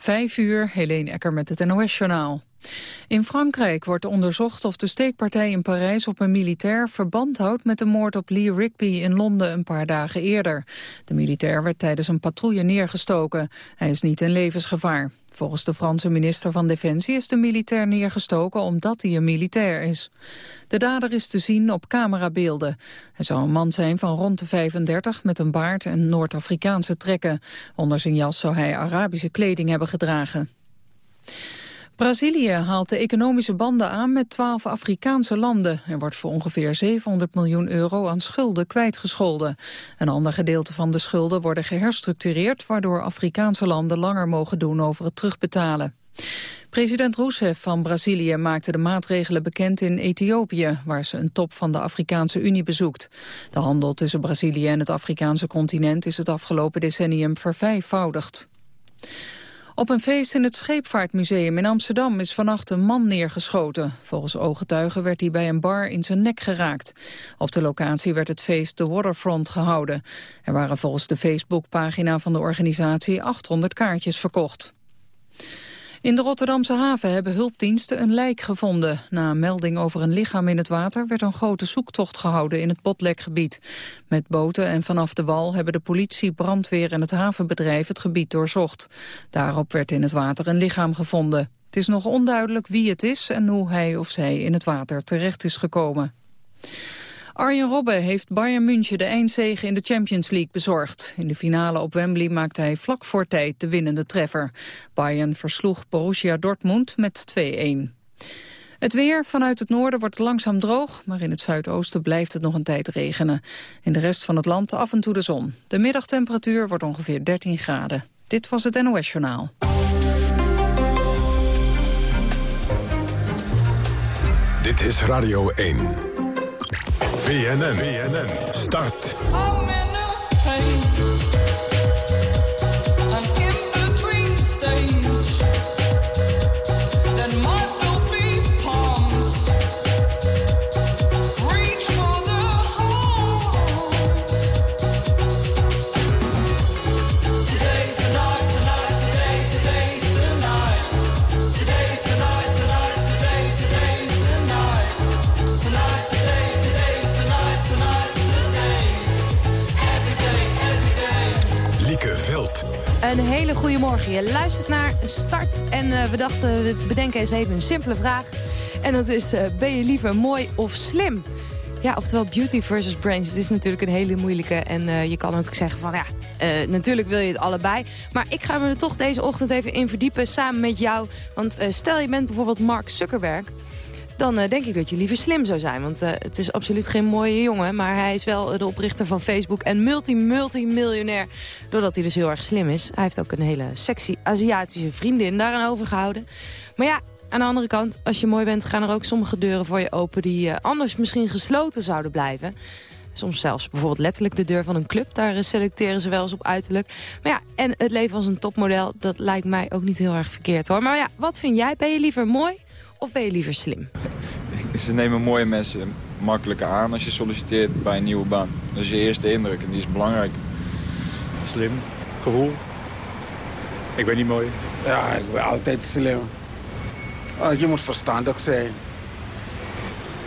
Vijf uur, Helene Ecker met het NOS-journaal. In Frankrijk wordt onderzocht of de steekpartij in Parijs op een militair verband houdt met de moord op Lee Rigby in Londen een paar dagen eerder. De militair werd tijdens een patrouille neergestoken. Hij is niet in levensgevaar. Volgens de Franse minister van Defensie is de militair neergestoken omdat hij een militair is. De dader is te zien op camerabeelden. Hij zou een man zijn van rond de 35 met een baard en Noord-Afrikaanse trekken. Onder zijn jas zou hij Arabische kleding hebben gedragen. Brazilië haalt de economische banden aan met twaalf Afrikaanse landen. Er wordt voor ongeveer 700 miljoen euro aan schulden kwijtgescholden. Een ander gedeelte van de schulden worden geherstructureerd... waardoor Afrikaanse landen langer mogen doen over het terugbetalen. President Rousseff van Brazilië maakte de maatregelen bekend in Ethiopië, waar ze een top van de Afrikaanse Unie bezoekt. De handel tussen Brazilië en het Afrikaanse continent is het afgelopen decennium vervijfvoudigd. Op een feest in het Scheepvaartmuseum in Amsterdam is vannacht een man neergeschoten. Volgens ooggetuigen werd hij bij een bar in zijn nek geraakt. Op de locatie werd het feest The Waterfront gehouden. Er waren volgens de Facebookpagina van de organisatie 800 kaartjes verkocht. In de Rotterdamse haven hebben hulpdiensten een lijk gevonden. Na een melding over een lichaam in het water werd een grote zoektocht gehouden in het Botlekgebied. Met boten en vanaf de wal hebben de politie, brandweer en het havenbedrijf het gebied doorzocht. Daarop werd in het water een lichaam gevonden. Het is nog onduidelijk wie het is en hoe hij of zij in het water terecht is gekomen. Arjen Robben heeft Bayern München de eindzege in de Champions League bezorgd. In de finale op Wembley maakte hij vlak voor tijd de winnende treffer. Bayern versloeg Borussia Dortmund met 2-1. Het weer vanuit het noorden wordt langzaam droog, maar in het zuidoosten blijft het nog een tijd regenen. In de rest van het land af en toe de zon. De middagtemperatuur wordt ongeveer 13 graden. Dit was het NOS Journaal. Dit is Radio 1. BNN. BNN. Start. Een hele goede morgen. Je luistert naar Start en uh, we dachten, we bedenken eens even een simpele vraag. En dat is, uh, ben je liever mooi of slim? Ja, oftewel beauty versus brains. Het is natuurlijk een hele moeilijke. En uh, je kan ook zeggen van ja, natuurlijk wil je het allebei. Maar ik ga me er toch deze ochtend even in verdiepen samen met jou. Want stel je bent bijvoorbeeld Mark Zuckerberg dan uh, denk ik dat je liever slim zou zijn. Want uh, het is absoluut geen mooie jongen, maar hij is wel de oprichter van Facebook... en multi-multimiljonair, doordat hij dus heel erg slim is. Hij heeft ook een hele sexy Aziatische vriendin daaraan overgehouden. Maar ja, aan de andere kant, als je mooi bent... gaan er ook sommige deuren voor je open die anders misschien gesloten zouden blijven... Soms zelfs bijvoorbeeld letterlijk de deur van een club. Daar selecteren ze wel eens op uiterlijk. Maar ja, en het leven als een topmodel, dat lijkt mij ook niet heel erg verkeerd hoor. Maar ja, wat vind jij? Ben je liever mooi of ben je liever slim? Ze nemen mooie mensen makkelijker aan als je solliciteert bij een nieuwe baan. Dat is je eerste indruk en die is belangrijk. Slim, gevoel. Ik ben niet mooi. Ja, ik ben altijd slim. Oh, je moet verstandig zijn.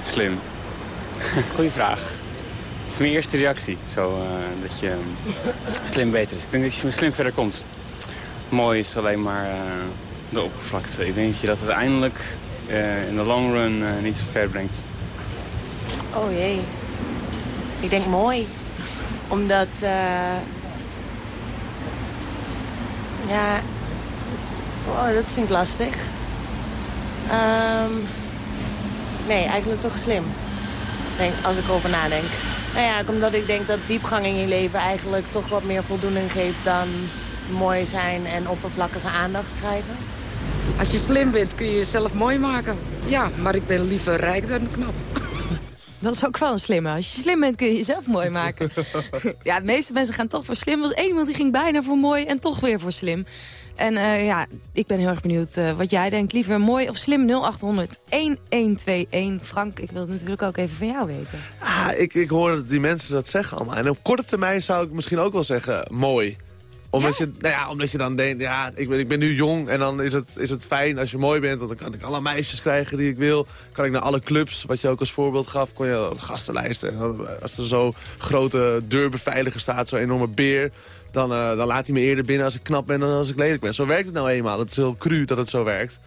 Slim. Goeie vraag. Het is mijn eerste reactie, zo, uh, dat je slim beter is. Ik denk dat je slim verder komt. Mooi is alleen maar uh, de oppervlakte. Ik denk dat je dat uiteindelijk in de long run uh, niet zo ver brengt. Oh jee. Ik denk mooi. Omdat... Uh... Ja... Oh, dat vind ik lastig. Um... Nee, eigenlijk toch slim. Denk, als ik over nadenk. Nou ja, omdat ik denk dat diepgang in je leven eigenlijk toch wat meer voldoening geeft dan mooi zijn en oppervlakkige aandacht krijgen. Als je slim bent kun je jezelf mooi maken. Ja, maar ik ben liever rijk dan knap. Dat is ook wel een slimme. Als je slim bent kun je jezelf mooi maken. ja, de meeste mensen gaan toch voor slim. Er was één iemand die ging bijna voor mooi en toch weer voor slim. En uh, ja, ik ben heel erg benieuwd uh, wat jij denkt. Liever mooi of slim 0800 1121. Frank, ik wil het natuurlijk ook even van jou weten. Ah, ik, ik hoor die mensen dat zeggen allemaal. En op korte termijn zou ik misschien ook wel zeggen mooi. Omdat, je, nou ja, omdat je dan denkt, ja, ik ben, ik ben nu jong en dan is het, is het fijn als je mooi bent. Want dan kan ik alle meisjes krijgen die ik wil. Kan ik naar alle clubs, wat je ook als voorbeeld gaf, kon je gastenlijsten. En dan, als er zo'n grote deurbeveiliger staat, zo'n enorme beer... Dan, uh, dan laat hij me eerder binnen als ik knap ben dan als ik lelijk ben. Zo werkt het nou eenmaal. Het is heel cru dat het zo werkt.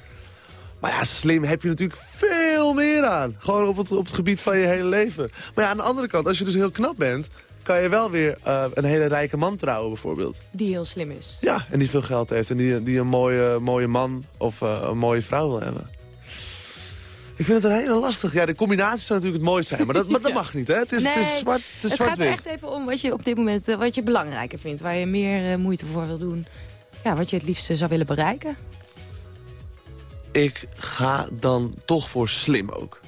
Maar ja, slim heb je natuurlijk veel meer aan. Gewoon op het, op het gebied van je hele leven. Maar ja, aan de andere kant, als je dus heel knap bent kan je wel weer uh, een hele rijke man trouwen bijvoorbeeld. Die heel slim is. Ja, en die veel geld heeft. En die, die een mooie, mooie man of uh, een mooie vrouw wil hebben. Ik vind het een hele lastig. Ja, de combinaties zou natuurlijk het mooiste zijn. Maar dat, maar dat mag niet, hè? Het is, nee, het is zwart, het is Het gaat er echt even om wat je op dit moment uh, wat je belangrijker vindt. Waar je meer moeite voor wil doen. Ja, wat je het liefste zou willen bereiken. Ik ga dan toch voor slim ook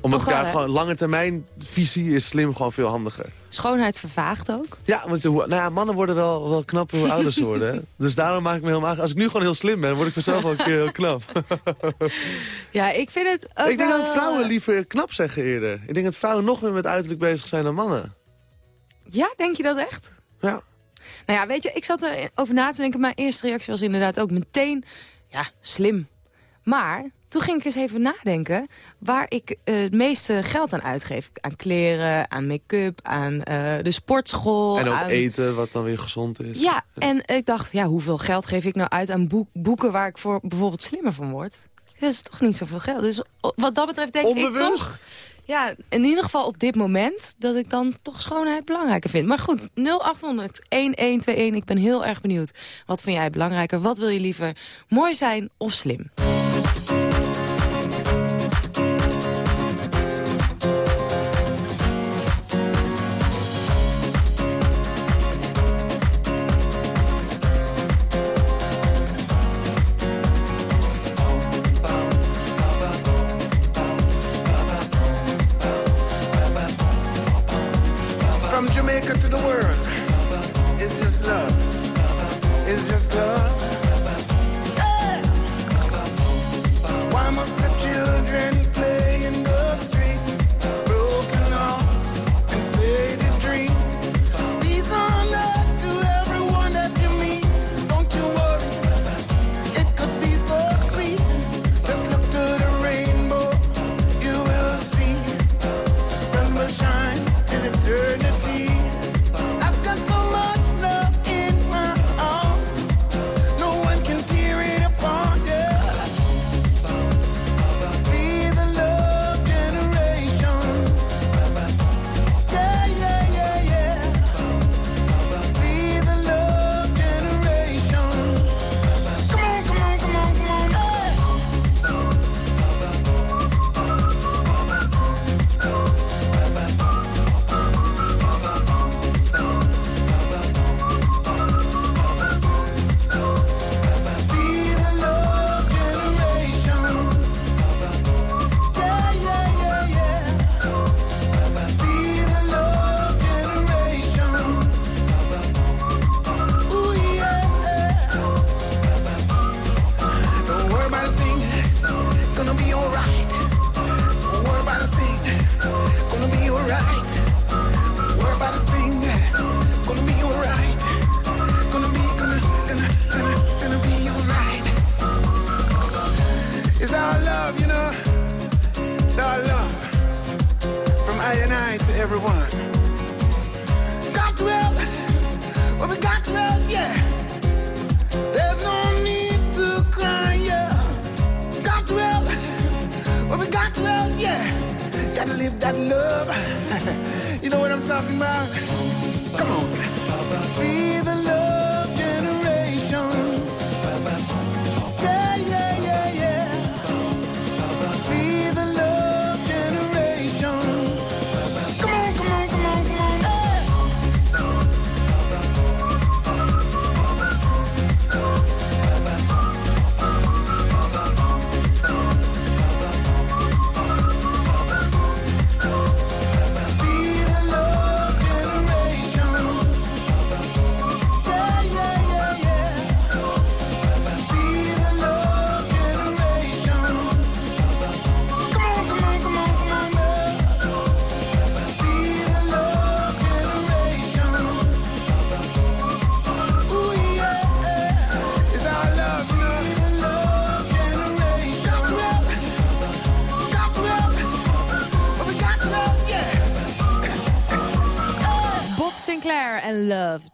omdat hè? gewoon lange termijn visie is slim gewoon veel handiger. Schoonheid vervaagt ook. Ja, want hoe- nou ja, mannen worden wel, wel knapper hoe ouder ze worden. Hè? Dus daarom maak ik me helemaal... Als ik nu gewoon heel slim ben, word ik vanzelf keer heel knap. Ja, ik vind het ook ik denk wel, dat vrouwen liever knap zeggen eerder. Ik denk dat vrouwen nog meer met uiterlijk bezig zijn dan mannen. Ja, denk je dat echt? Ja. Nou ja, weet je, ik zat erover na te denken. Mijn eerste reactie was inderdaad ook meteen, ja, slim. Maar toen ging ik eens even nadenken waar ik eh, het meeste geld aan uitgeef. Aan kleren, aan make-up, aan eh, de sportschool. en ook aan... eten, wat dan weer gezond is. Ja, en ik dacht, ja, hoeveel geld geef ik nou uit aan boek- boeken waar ik voor bijvoorbeeld slimmer van word? Dat is toch niet zoveel geld. Dus wat dat betreft denk ik toch... Ja, in ieder geval op dit moment dat ik dan toch schoonheid belangrijker vind. Maar goed, 0800 1121. Ik ben heel erg benieuwd. Wat vind jij belangrijker? Wat wil je liever? Mooi zijn of slim?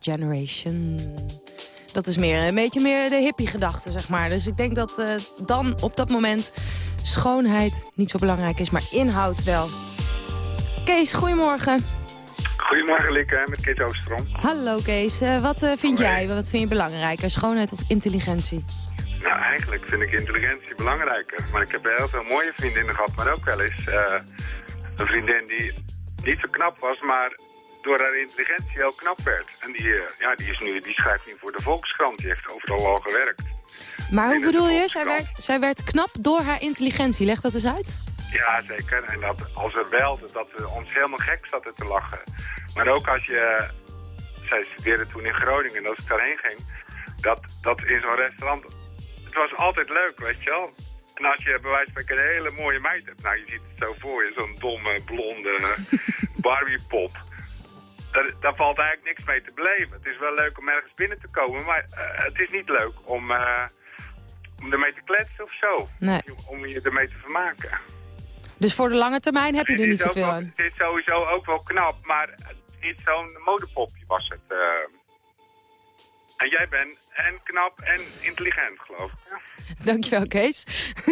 Generation. Dat is meer, een beetje meer de hippie-gedachte, zeg maar. Dus ik denk dat eh, dan op dat moment schoonheid niet zo belangrijk is, maar inhoud wel. Kees, goedemorgen. Goedemorgen Lieke, met Kees Oostrom. Hallo Kees, Eh, wat eh, vind jij, wat vind je belangrijker, schoonheid of intelligentie? Nou, eigenlijk vind ik intelligentie belangrijker. Maar ik heb heel veel mooie vriendinnen gehad, maar ook wel eens een vriendin die niet zo knap was, maar door haar intelligentie heel knap werd. En die, eh, ja, die, is nu, die schrijft nu voor de Volkskrant, die heeft overal al gewerkt. Maar hoe bedoel je, zij werd, zij werd knap door haar intelligentie, leg dat eens uit. Ja, zeker. En dat als we belden, dat we ons helemaal gek zaten te lachen. Maar ook als je... Zij studeerde toen in Groningen en als ik daarheen ging... Dat, dat in zo'n restaurant... Het was altijd leuk, weet je wel. En als je bij wijze van een hele mooie meid hebt... Nou, je ziet het zo voor je, zo'n domme, blonde Barbie-pop. Daar, daar valt eigenlijk niks mee te beleven. Het is wel leuk om ergens binnen te komen, maar eh, het is niet leuk om, eh, om ermee te kletsen of zo. Nee. Om je ermee te vermaken. Dus voor de lange termijn heb je er niet zoveel aan. Het is sowieso ook wel knap, maar niet zo'n modepopje was het. eh. En jij bent en knap en intelligent, geloof ik. Ja. Dankjewel Kees.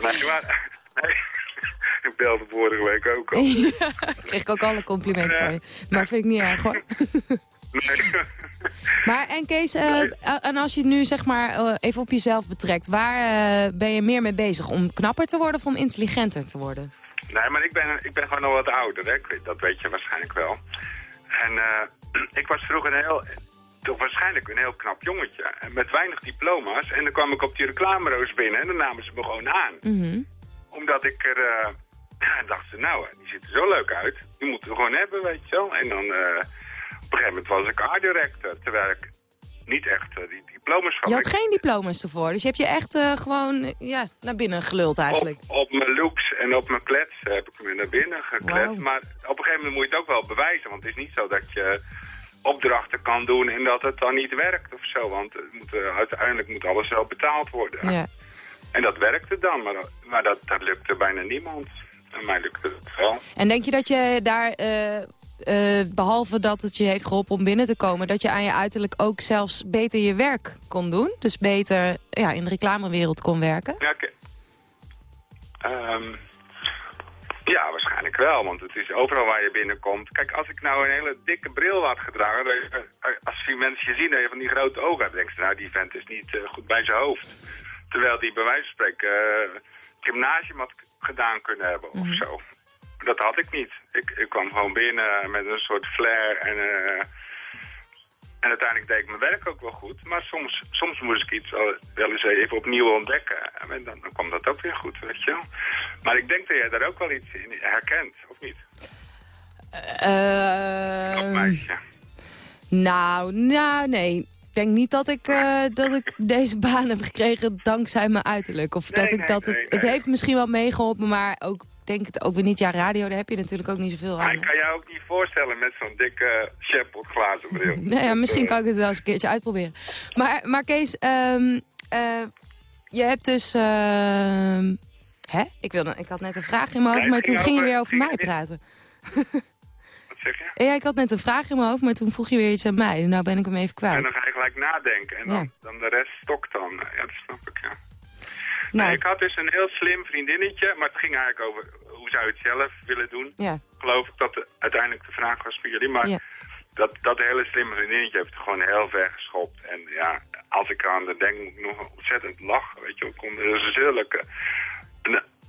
nee, maar... Nee. Ik belde vorige week ook al. ja, kreeg ik ook al een compliment van je. Maar vind ik niet erg hoor. Nee. Maar en Kees, eh, en als je het nu zeg maar eh, even op jezelf betrekt, waar eh, ben je meer mee bezig? Om knapper te worden of om intelligenter te worden? Nee, maar ik ben, ik ben gewoon nog wat ouder, hè. Dat weet je waarschijnlijk wel. En eh, ik was vroeger een heel, toch waarschijnlijk een heel knap jongetje. Met weinig diploma's. En dan kwam ik op die reclameroos binnen en dan namen ze me gewoon aan. Mhm. Omdat ik er... eh ja, dachten ze, nou, eh, die ziet er zo leuk uit. Die moeten we gewoon hebben, weet je wel. En dan... eh, op een gegeven moment was ik art director. Terwijl ik niet echt die diploma's van Je had geen diploma's ervoor, dus je hebt je echt gewoon ja, naar binnen geluld eigenlijk. Op, op mijn looks en op mijn klets heb ik me naar binnen gekletst. Wauw. Maar op een gegeven moment moet je het ook wel bewijzen. Want het is niet zo dat je opdrachten kan doen en dat het dan niet werkt of zo. Want het moet, uiteindelijk moet alles wel betaald worden. Ja. En dat werkte dan, maar, maar dat, dat lukte bijna niemand. En mij lukte het wel. En denk je dat je daar, eh, eh, behalve dat het je heeft geholpen om binnen te komen... dat je aan je uiterlijk ook zelfs beter je werk kon doen? Dus beter ja, in de reclamewereld kon werken? Ja. Ehm, ja, waarschijnlijk wel, want het is overal waar je binnenkomt. Kijk, als ik nou een hele dikke bril had gedragen, eh, als die mensen je zien dat je van die grote ogen hebt, denken ze, nou, die vent is niet goed bij zijn hoofd. Terwijl die bij wijze van spreken eh, gymnasium had gedaan kunnen hebben of zo. Dat had ik niet. Ik, ik kwam gewoon binnen met een soort flair en... eh, en uiteindelijk deed ik mijn werk ook wel goed. Maar soms, soms moest ik iets wel, eens even opnieuw ontdekken. En dan, dan kwam dat ook weer goed, weet je wel. Maar ik denk dat jij daar ook wel iets in herkent, of niet? Eh, meisje. nou, nou, nee. Ik denk niet dat ik, eh, dat ik deze baan heb gekregen dankzij mijn uiterlijk. Of Nee, dat ik nee, dat nee, het, heeft misschien wel meegeholpen, maar ook denk het ook weer niet. Ja, radio, daar heb je natuurlijk ook niet zoveel aan. ik kan jou ook niet voorstellen met zo'n dikke Shepard glazen bril. Nee, ja, misschien kan ik het wel eens een keertje uitproberen. Maar, maar Kees, ehm, eh, je hebt dus... ehm, hè? Ik, wilde, ik had net een vraag in mijn hoofd, maar toen ging je weer over mij praten. Ja, ik had net een vraag in mijn hoofd, maar toen vroeg je weer iets aan mij. Nou ben ik hem even En kwijt. dan ga je gelijk nadenken. En dan, Ja. dan de rest stokt dan. Ja, dat snap ik, ja. Nou. Nee, ik had dus een heel slim vriendinnetje, maar het ging eigenlijk over hoe zou je het zelf willen doen. Ja. Geloof ik dat de- uiteindelijk de vraag was voor jullie. Maar Ja. dat, dat hele slimme vriendinnetje heeft gewoon heel ver geschopt. En ja, als ik aan de denk, moet ik nog ontzettend lachen. Weet je, ik kon er zulke...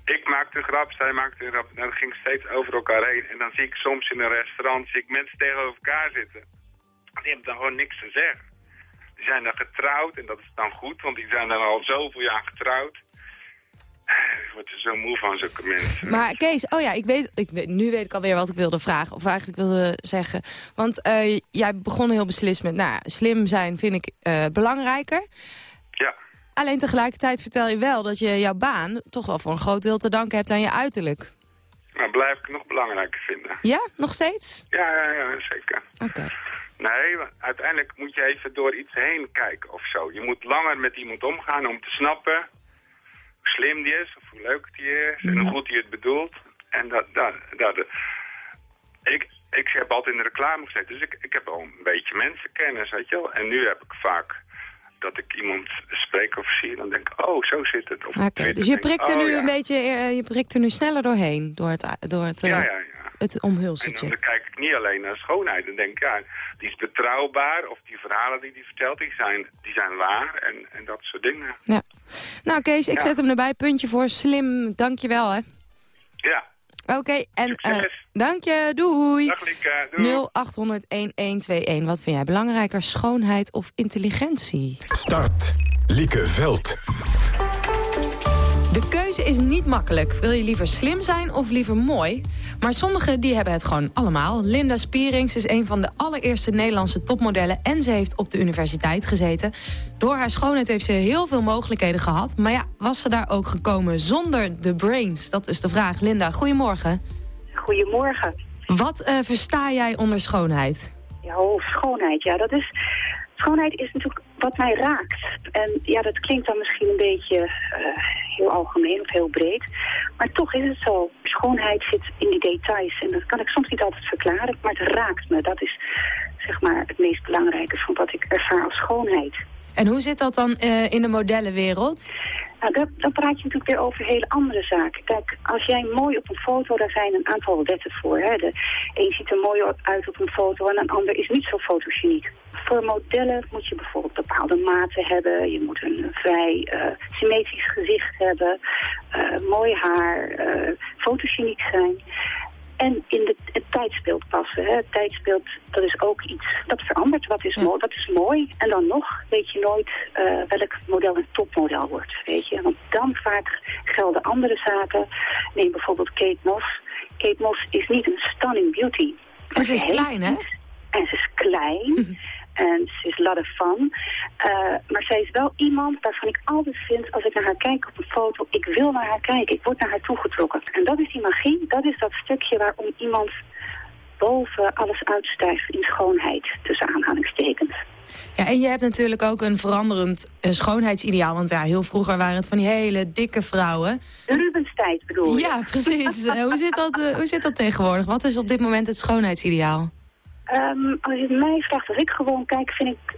Eh, ik maakte een grap, zij maakte een grap. En dat ging steeds over elkaar heen. En dan zie ik soms in een restaurant zie ik mensen tegenover elkaar zitten. Die hebben dan gewoon niks te zeggen. Die zijn dan getrouwd en dat is dan goed, want die zijn dan al zoveel jaar getrouwd. Ik word er zo moe van zulke mensen. Maar Kees, oh ja, ik weet, ik weet, nu weet ik alweer wat ik wilde vragen. Of eigenlijk wilde zeggen. Want eh, jij begon heel beslist met, nou, slim zijn vind ik eh, belangrijker. Ja. Alleen tegelijkertijd vertel je wel dat je jouw baan toch wel voor een groot deel te danken hebt aan je uiterlijk. Maar blijf ik nog belangrijker vinden. Ja, nog steeds? Ja, ja, ja, zeker. Oké. Nee, uiteindelijk moet je even door iets heen kijken of zo. Je moet langer met iemand omgaan om te snappen hoe slim die is, of hoe leuk die is, en hoe goed hij het bedoelt. En dat, dat, dat, ik, ik heb altijd in de reclame gezeten, dus ik, ik heb wel een beetje mensenkennis, weet je wel. En nu heb ik vaak dat ik iemand spreek of zie en dan denk ik, oh, zo zit het. Of dus je prikt er oh, nu ja. een beetje, eh, je prikt er nu sneller doorheen door het, door het, eh, Ja, het En omhulseltje. dan kijk ik niet alleen naar schoonheid. Dan denk ja, die is betrouwbaar. Of die verhalen die hij vertelt, die zijn, die zijn waar. En, en dat soort dingen. Ja. Nou Kees, ik zet hem erbij. Puntje voor slim. Dankjewel hè. Ja. Oké, en eh dank je. Doei. Dag Lieke, doei. 0800-1121. Wat vind jij belangrijker, schoonheid of intelligentie? Start. Lieke Veld. De keuze is niet makkelijk. Wil je liever slim zijn of liever mooi? Maar sommigen die hebben het gewoon allemaal. Linda Spierings is een van de allereerste Nederlandse topmodellen... en ze heeft op de universiteit gezeten. Door haar schoonheid heeft ze heel veel mogelijkheden gehad. Maar ja, was ze daar ook gekomen zonder de brains? Dat is de vraag. Linda, goedemorgen. Goedemorgen. Wat eh, versta jij onder schoonheid? Ja, oh, schoonheid. Ja, dat is... Schoonheid is natuurlijk wat mij raakt. En ja, dat klinkt dan misschien een beetje eh, heel algemeen of heel breed. Maar toch is het zo. Schoonheid zit in die details. En dat kan ik soms niet altijd verklaren. Maar het raakt me. Dat is zeg maar het meest belangrijke van wat ik ervaar als schoonheid. En hoe zit dat dan eh, in de modellenwereld? Nou, dan praat je natuurlijk weer over hele andere zaken. Kijk, als jij mooi op een foto, daar zijn een aantal wetten voor. Hè. De een ziet er mooi uit op een foto en een ander is niet zo fotogeniek. Voor modellen moet je bijvoorbeeld bepaalde maten hebben. Je moet een vrij eh, symmetrisch gezicht hebben. eh, mooi haar, eh, fotogeniek zijn. En in de, tijdsbeeld passen. Hè. Het tijdsbeeld, dat is ook iets, dat verandert. Wat is, mooi, wat is mooi? En dan nog weet je nooit eh, welk model een topmodel wordt. Weet je? Want dan vaak gelden andere zaken. Neem bijvoorbeeld Kate Moss. Kate Moss is niet een stunning beauty. En ze is klein, hè? En ze is klein. En ze is lot of fun. Maar zij is wel iemand waarvan ik altijd vind, als ik naar haar kijk op een foto, ik wil naar haar kijken. Ik word naar haar toegetrokken. En dat is die magie. Dat is dat stukje waarom iemand boven alles uitstijgt in schoonheid, tussen aanhalingstekens. Ja, en je hebt natuurlijk ook een veranderend eh, schoonheidsideaal. Want ja, heel vroeger waren het van die hele dikke vrouwen. De Rubenstijd bedoel je? Ja, precies. Hoe, zit dat, eh, hoe zit dat tegenwoordig? Wat is op dit moment het schoonheidsideaal? Ehm, als je het mij vraagt, als ik gewoon kijk, vind ik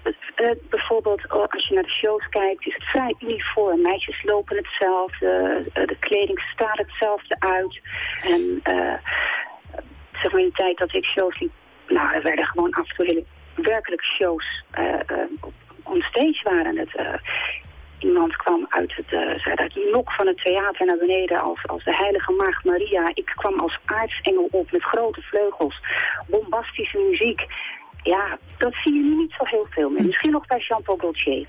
bijvoorbeeld oh, als je naar de shows kijkt, is het vrij uniform. Meisjes lopen hetzelfde, eh, de kleding staat hetzelfde uit. En eh, zeg maar in de tijd dat ik shows liep, nou, er werden gewoon af en toe hele werkelijk shows eh op stage waren het. Iemand kwam uit het, eh, zei het nok van het theater naar beneden als, als de heilige maagd Maria. Ik kwam als aartsengel op met grote vleugels, bombastische muziek. Ja, dat zie je nu niet zo heel veel meer. Misschien nog bij Jean-Paul Gaultier.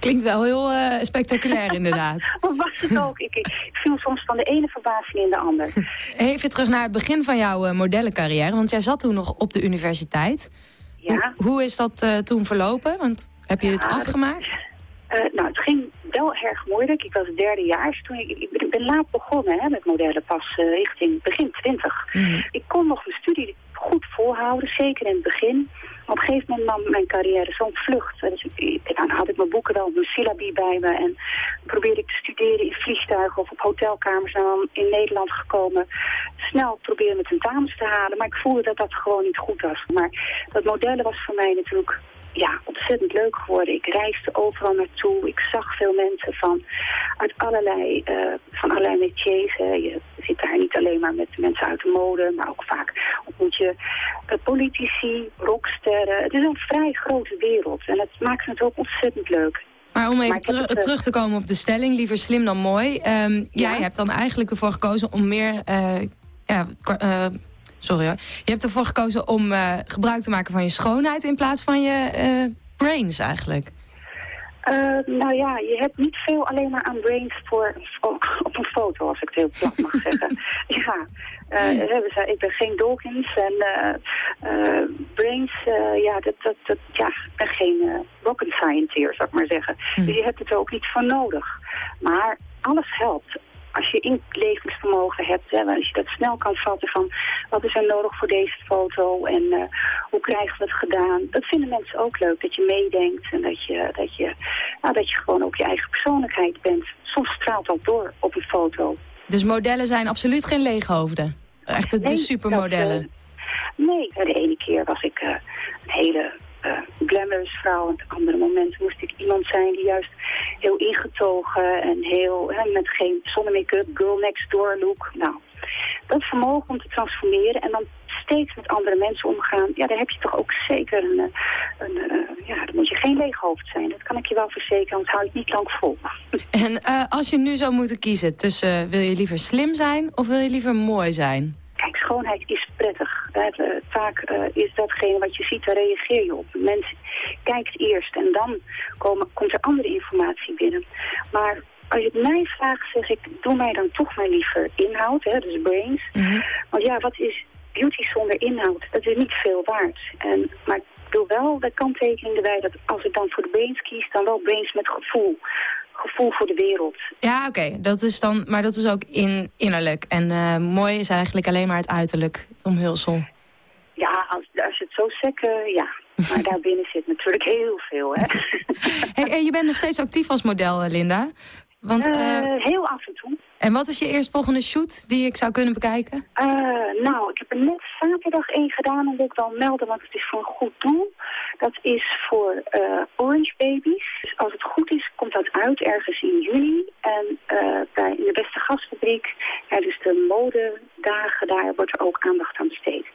Klinkt wel heel eh, spectaculair inderdaad. Wat was het ook? Ik, ik, viel soms van de ene verbazing in de ander. Even terug naar het begin van jouw eh, modellencarrière. Want jij zat toen nog op de universiteit. Ja. Hoe, hoe is dat toen verlopen? Want heb je het Ja, dat- afgemaakt? Eh, nou, het ging wel erg moeilijk. Ik was derdejaars toen ik, ik, ben, laat begonnen hè, met modellen, pas eh, richting begin twintig. Ik kon nog mijn studie goed volhouden, zeker in het begin. Op een gegeven moment nam mijn carrière zo'n vlucht. Dus ik, ik- dan had ik mijn boeken wel, mijn syllabi bij me. En probeerde ik te studeren in vliegtuigen of op hotelkamers. En dan in Nederland gekomen. Snel probeerde mijn tentamens te halen. Maar ik voelde dat dat gewoon niet goed was. Maar dat modellen was voor mij natuurlijk ja, ontzettend leuk geworden. Ik reisde overal naartoe. Ik zag veel mensen van uit allerlei, eh, van allerlei métiers. hè. Je zit daar niet alleen maar met mensen uit de mode, maar ook vaak ontmoet je eh, politici, rocksterren. Het is een vrij grote wereld en het maakt het ook ontzettend leuk. Maar om even teru- het, eh, terug te komen op de stelling, liever slim dan mooi. Ehm, Jij hebt dan eigenlijk ervoor gekozen om meer... ja, sorry hoor. Je hebt ervoor gekozen om eh, gebruik te maken van je schoonheid... in plaats van je eh, brains eigenlijk. Eh, nou ja, je hebt niet veel alleen maar aan brains voor, voor- op een foto, als ik het heel plat mag zeggen. Ja, ze, ik ben geen Dawkins en brains, ja, dat, dat, dat, ja, ik ben geen rocket scientist, zou ik maar zeggen. Dus je hebt het er ook niet voor nodig. Maar alles helpt. Als je inlevingsvermogen hebt, hè, als je dat snel kan vatten van wat is er nodig voor deze foto en eh, hoe krijgen we het gedaan. Dat vinden mensen ook leuk, dat je meedenkt en dat je, dat je, nou, dat je gewoon ook je eigen persoonlijkheid bent. Soms straalt dat door op een foto. Dus modellen zijn absoluut geen leeghoofden. Echt de, supermodellen. dat, Nee, de ene keer was ik eh, een hele uh, glamorous vrouw. En op andere momenten moest ik iemand zijn die juist heel ingetogen en heel met geen zonne-make-up, girl next door look. Nou, dat vermogen om te transformeren en dan steeds met andere mensen omgaan, ja, daar heb je toch ook zeker een, eh, een, een ja, dan moet je geen leeg hoofd zijn. Dat kan ik je wel verzekeren, anders hou het niet lang vol. En als je nu zou moeten kiezen tussen, wil je liever slim zijn of wil je liever mooi zijn? Kijk, schoonheid is prettig. Uh, vaak uh, is datgene wat je ziet, daar reageer je op. Mens kijkt eerst en dan komen, komt er andere informatie binnen. Maar als je het mij vraagt, zeg ik, doe mij dan toch maar liever inhoud, hè, dus brains. Mm -hmm. Want ja, wat is beauty zonder inhoud? Dat is niet veel waard. En, maar ik wil wel de kanttekening erbij dat als ik dan voor de brains kies, dan wel brains met gevoel gevoel voor de wereld. Ja, oké. Okay. Dat is dan, maar dat is ook in, innerlijk. En uh, mooi is eigenlijk alleen maar het uiterlijk, het omhulsel. Ja, als, als je het zo zegt, uh, ja. Maar daarbinnen zit natuurlijk heel veel, hè. hey, en je bent nog steeds actief als model, Linda. Want, uh, heel af en toe. En wat is je eerstvolgende shoot die ik zou kunnen bekijken? Uh, nou, ik heb er net zaterdag één gedaan en wil ik wel melden, want het is voor een goed doel. Dat is voor uh, Orange Babies. Dus als het goed is, komt dat uit ergens in juni. En uh, bij, in de Beste Gasfabriek, tijdens de modedagen, daar wordt er ook aandacht aan besteed.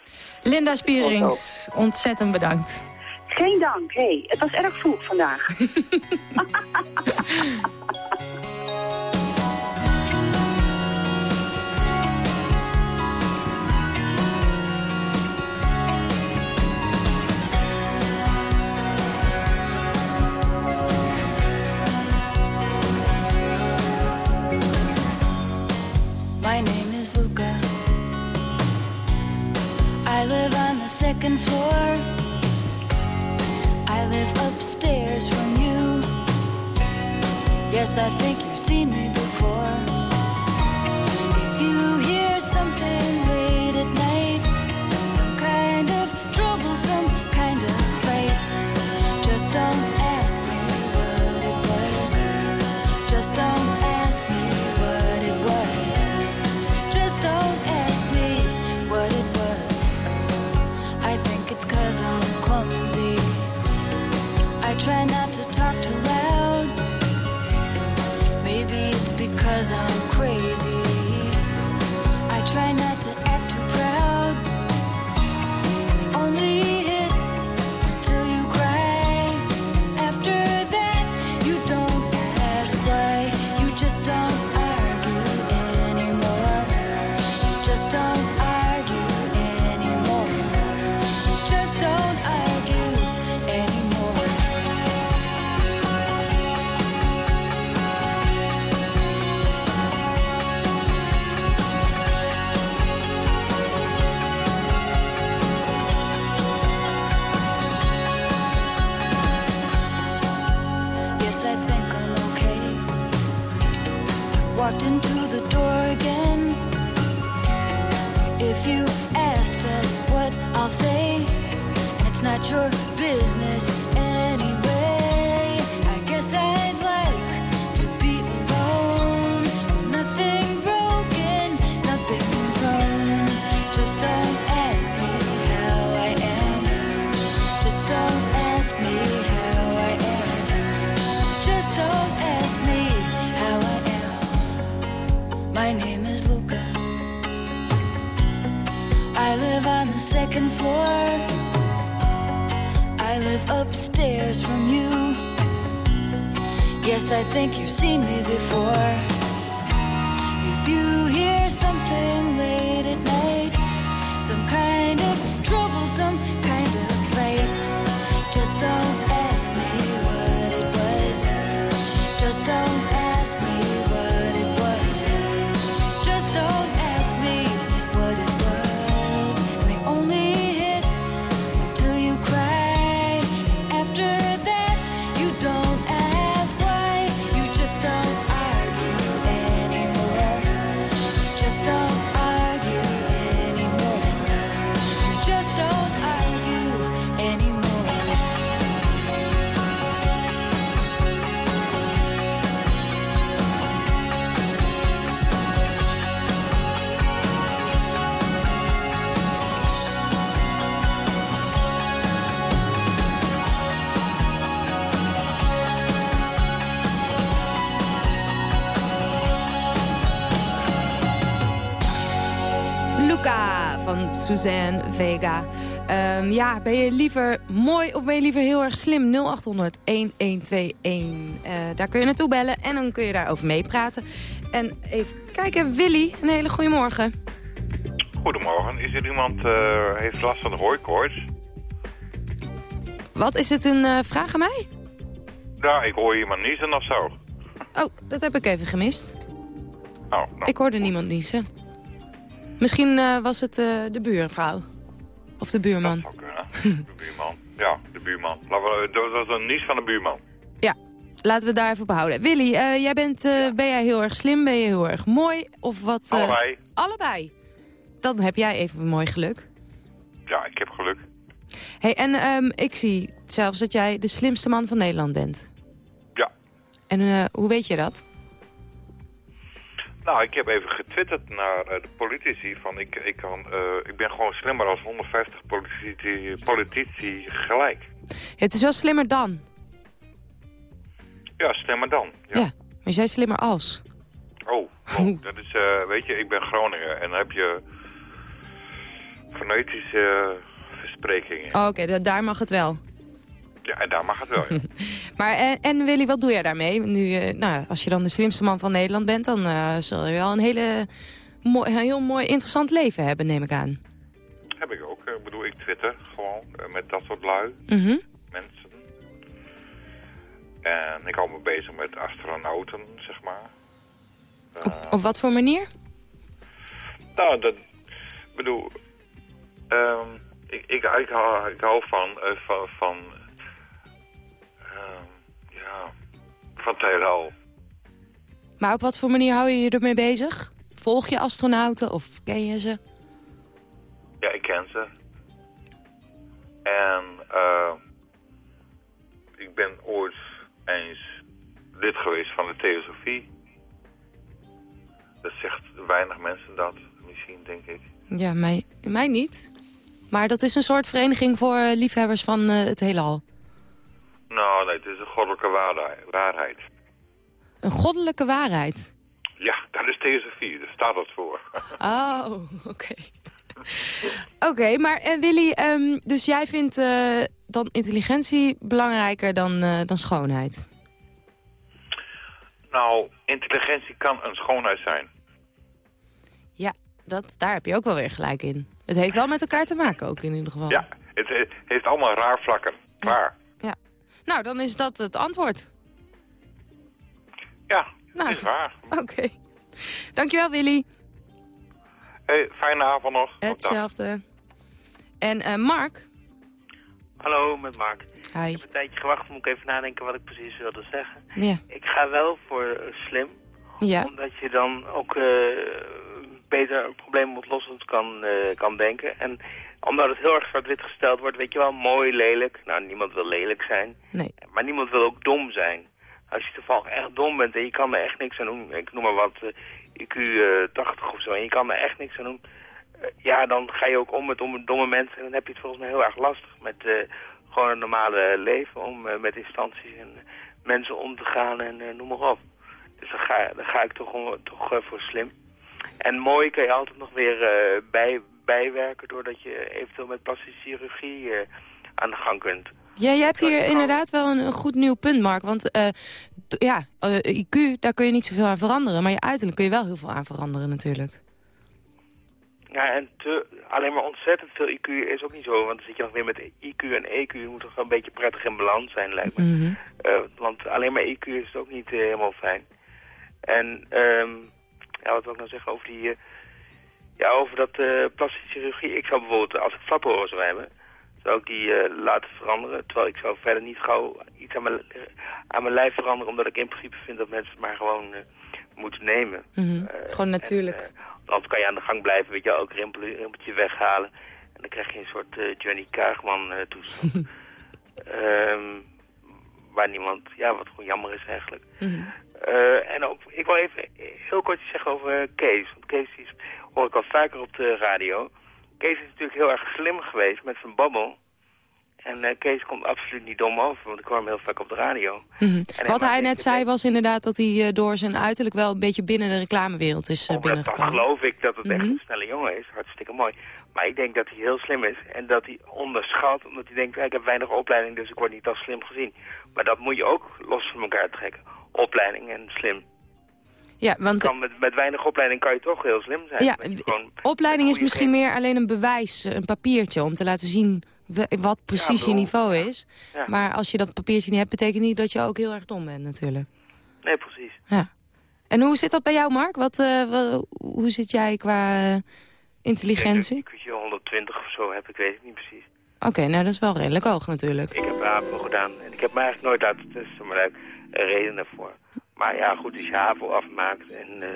Linda Spierings, ontzettend bedankt. Geen dank. Hey, het was erg vroeg vandaag. second floor. I live upstairs from you. Yes, I think crystals Suzanne Vega. Ehm, ja, ben je liever mooi of ben je liever heel erg slim? 0800 1121. Eh, daar kun je naartoe bellen en dan kun je daarover meepraten. En even kijken, Willy, een hele goede morgen. Goedemorgen. Is er iemand uh, heeft last van de hooikoorts? Wat, is het een uh, vraag aan mij? Ja, ik hoor iemand niezen of zo. Oh, dat heb ik even gemist. Oh, nou. Ik hoorde niemand niezen. Misschien uh, was het uh, de buurvrouw. Of de buurman. Dat zou kunnen. De buurman. Ja, de buurman. Dat was een nies van de buurman. Ja, laten we daar even op houden. Willy, uh, jij bent, ja. ben jij heel erg slim? Ben je heel erg mooi? Of wat? allebei. Allebei. Dan heb jij even mooi geluk. Ja, ik heb geluk. hey, en um, ik zie zelfs dat jij de slimste man van Nederland bent. Ja. En hoe weet je dat? Nou, ik heb even getwitterd naar uh, de politici van ik, ik, kan, uh, ik ben gewoon slimmer als 150 politici, politici gelijk. Ja, het is wel slimmer dan. Ja, slimmer dan. Ja, ja maar jij slimmer als. Oh, oh dat is, uh, weet je, ik ben Groningen en dan heb je fonetische versprekingen. Oh, Oké, okay, daar mag het wel. Ja, en daar mag het wel, ja. maar en, en, Willy, wat doe jij daarmee? Nu, uh, nou, als je dan de slimste man van Nederland bent... dan uh, zul je wel een, hele, mooi, een heel mooi interessant leven hebben, neem ik aan. Heb ik ook. Ik bedoel, ik twitter gewoon met dat soort lui. Mm -hmm. Mensen. En ik hou me bezig met astronauten, zeg maar. Op, op wat voor manier? Nou, dat... Ik bedoel... Um, ik, ik, ik, hou, ik hou van, van, van ja, van het heelal. Maar op wat voor manier hou je je ermee bezig? Volg je astronauten of ken je ze? Ja, ik ken ze. En uh, ik ben ooit eens lid geweest van de theosofie. Dat zegt weinig mensen dat, misschien, denk ik. Ja, mij, mij niet. Maar dat is een soort vereniging voor liefhebbers van uh, het heelal. Nou, nee, het is een goddelijke waarheid. Een goddelijke waarheid? Ja, dat is theosofie, daar staat dat voor. Oh, oké. Okay. Oké, okay, maar uh, Willy, um, dus jij vindt uh, dan intelligentie belangrijker dan, uh, dan schoonheid? Nou, intelligentie kan een schoonheid zijn. Ja, dat, daar heb je ook wel weer gelijk in. Het heeft wel met elkaar te maken ook in ieder geval. Ja, het, het heeft allemaal raar vlakken. Waar? Nou, dan is dat het antwoord. Ja, nou, is waar. Oké. Okay. Dankjewel, Willy. Hey, fijne avond nog. Hetzelfde. En uh, Mark? Hallo, met Mark. Hi. Ik heb een tijdje gewacht, moet ik even nadenken wat ik precies wilde zeggen. Ja. Ik ga wel voor uh, slim. Ja. Omdat je dan ook uh, beter een probleemoplossend kan, kan denken. En omdat het heel erg zwart-wit gesteld wordt, weet je wel, mooi, lelijk. Nou, niemand wil lelijk zijn. Nee. Maar niemand wil ook dom zijn. Als je toevallig echt dom bent en je kan er echt niks aan doen, ik noem maar wat, uh, IQ uh, 80 of zo, en je kan er echt niks aan doen, uh, ja, dan ga je ook om met domme, domme mensen en dan heb je het volgens mij heel erg lastig met gewoon een normale leven, om met instanties en mensen om te gaan en noem maar op. Dus dan ga, dan ga ik toch, om, toch voor slim. En mooi kan je altijd nog weer bij, bijwerken doordat je eventueel met plastische chirurgie uh, aan de gang kunt. Ja, jij hebt hier inderdaad wel een, een, goed nieuw punt, Mark. Want uh, ja, uh, IQ, daar kun je niet zoveel aan veranderen. Maar je uiterlijk kun je wel heel veel aan veranderen natuurlijk. Ja, en te, alleen maar ontzettend veel IQ is ook niet zo. Want dan zit je nog weer met IQ en EQ. Je moet toch wel een beetje prettig in balans zijn, lijkt me. Mm -hmm. uh, want alleen maar IQ is ook niet helemaal fijn. En um, ja, wat wil ik nou zeggen over die... Ja, over dat uh, plastische chirurgie. Ik zou bijvoorbeeld, als ik flaporen zou hebben, zou ik die uh, laten veranderen. Terwijl ik zou verder niet gauw iets aan mijn, aan mijn lijf veranderen, omdat ik in principe vind dat mensen het maar gewoon moeten nemen. Mm -hmm. gewoon natuurlijk. En, anders kan je aan de gang blijven, weet je, ook rimpel, rimpeltje weghalen. En dan krijg je een soort Johnny Kaagman toestand. um, waar niemand, ja, wat gewoon jammer is eigenlijk. Mm -hmm. en ook, ik wil even heel kort iets zeggen over Kees. Want Kees is hoor ik al vaker op de radio. Kees is natuurlijk heel erg slim geweest met zijn babbel. En uh, Kees komt absoluut niet dom over, want ik hoor hem heel vaak op de radio. Mm -hmm. Wat hij net zei was inderdaad dat hij uh, door zijn uiterlijk wel een beetje binnen de reclamewereld is uh, oh, binnengekomen. Dan geloof ik dat het echt mm -hmm. een snelle jongen is, hartstikke mooi. Maar ik denk dat hij heel slim is en dat hij onderschat, omdat hij denkt, ik heb weinig opleiding, dus ik word niet als slim gezien. Maar dat moet je ook los van elkaar trekken. Opleiding en slim. Ja, want Kan met, met weinig opleiding kan je toch heel slim zijn. ja, gewoon opleiding is misschien meer alleen een bewijs, een papiertje... om te laten zien wat precies je niveau is. Ja. Maar als je dat papiertje niet hebt, betekent niet dat je ook heel erg dom bent natuurlijk. Nee, precies. Ja. En hoe zit dat bij jou, Mark? Wat, eh, hoe zit jij qua intelligentie? Ik weet je, 120 of zo heb ik, weet het niet precies. Oké, nou dat is wel redelijk hoog natuurlijk. Ik heb HAVO gedaan en ik heb me eigenlijk nooit laten testen, maar daar heb ik een reden voor. Maar ja, goed, als je HAVO afmaakt en eh,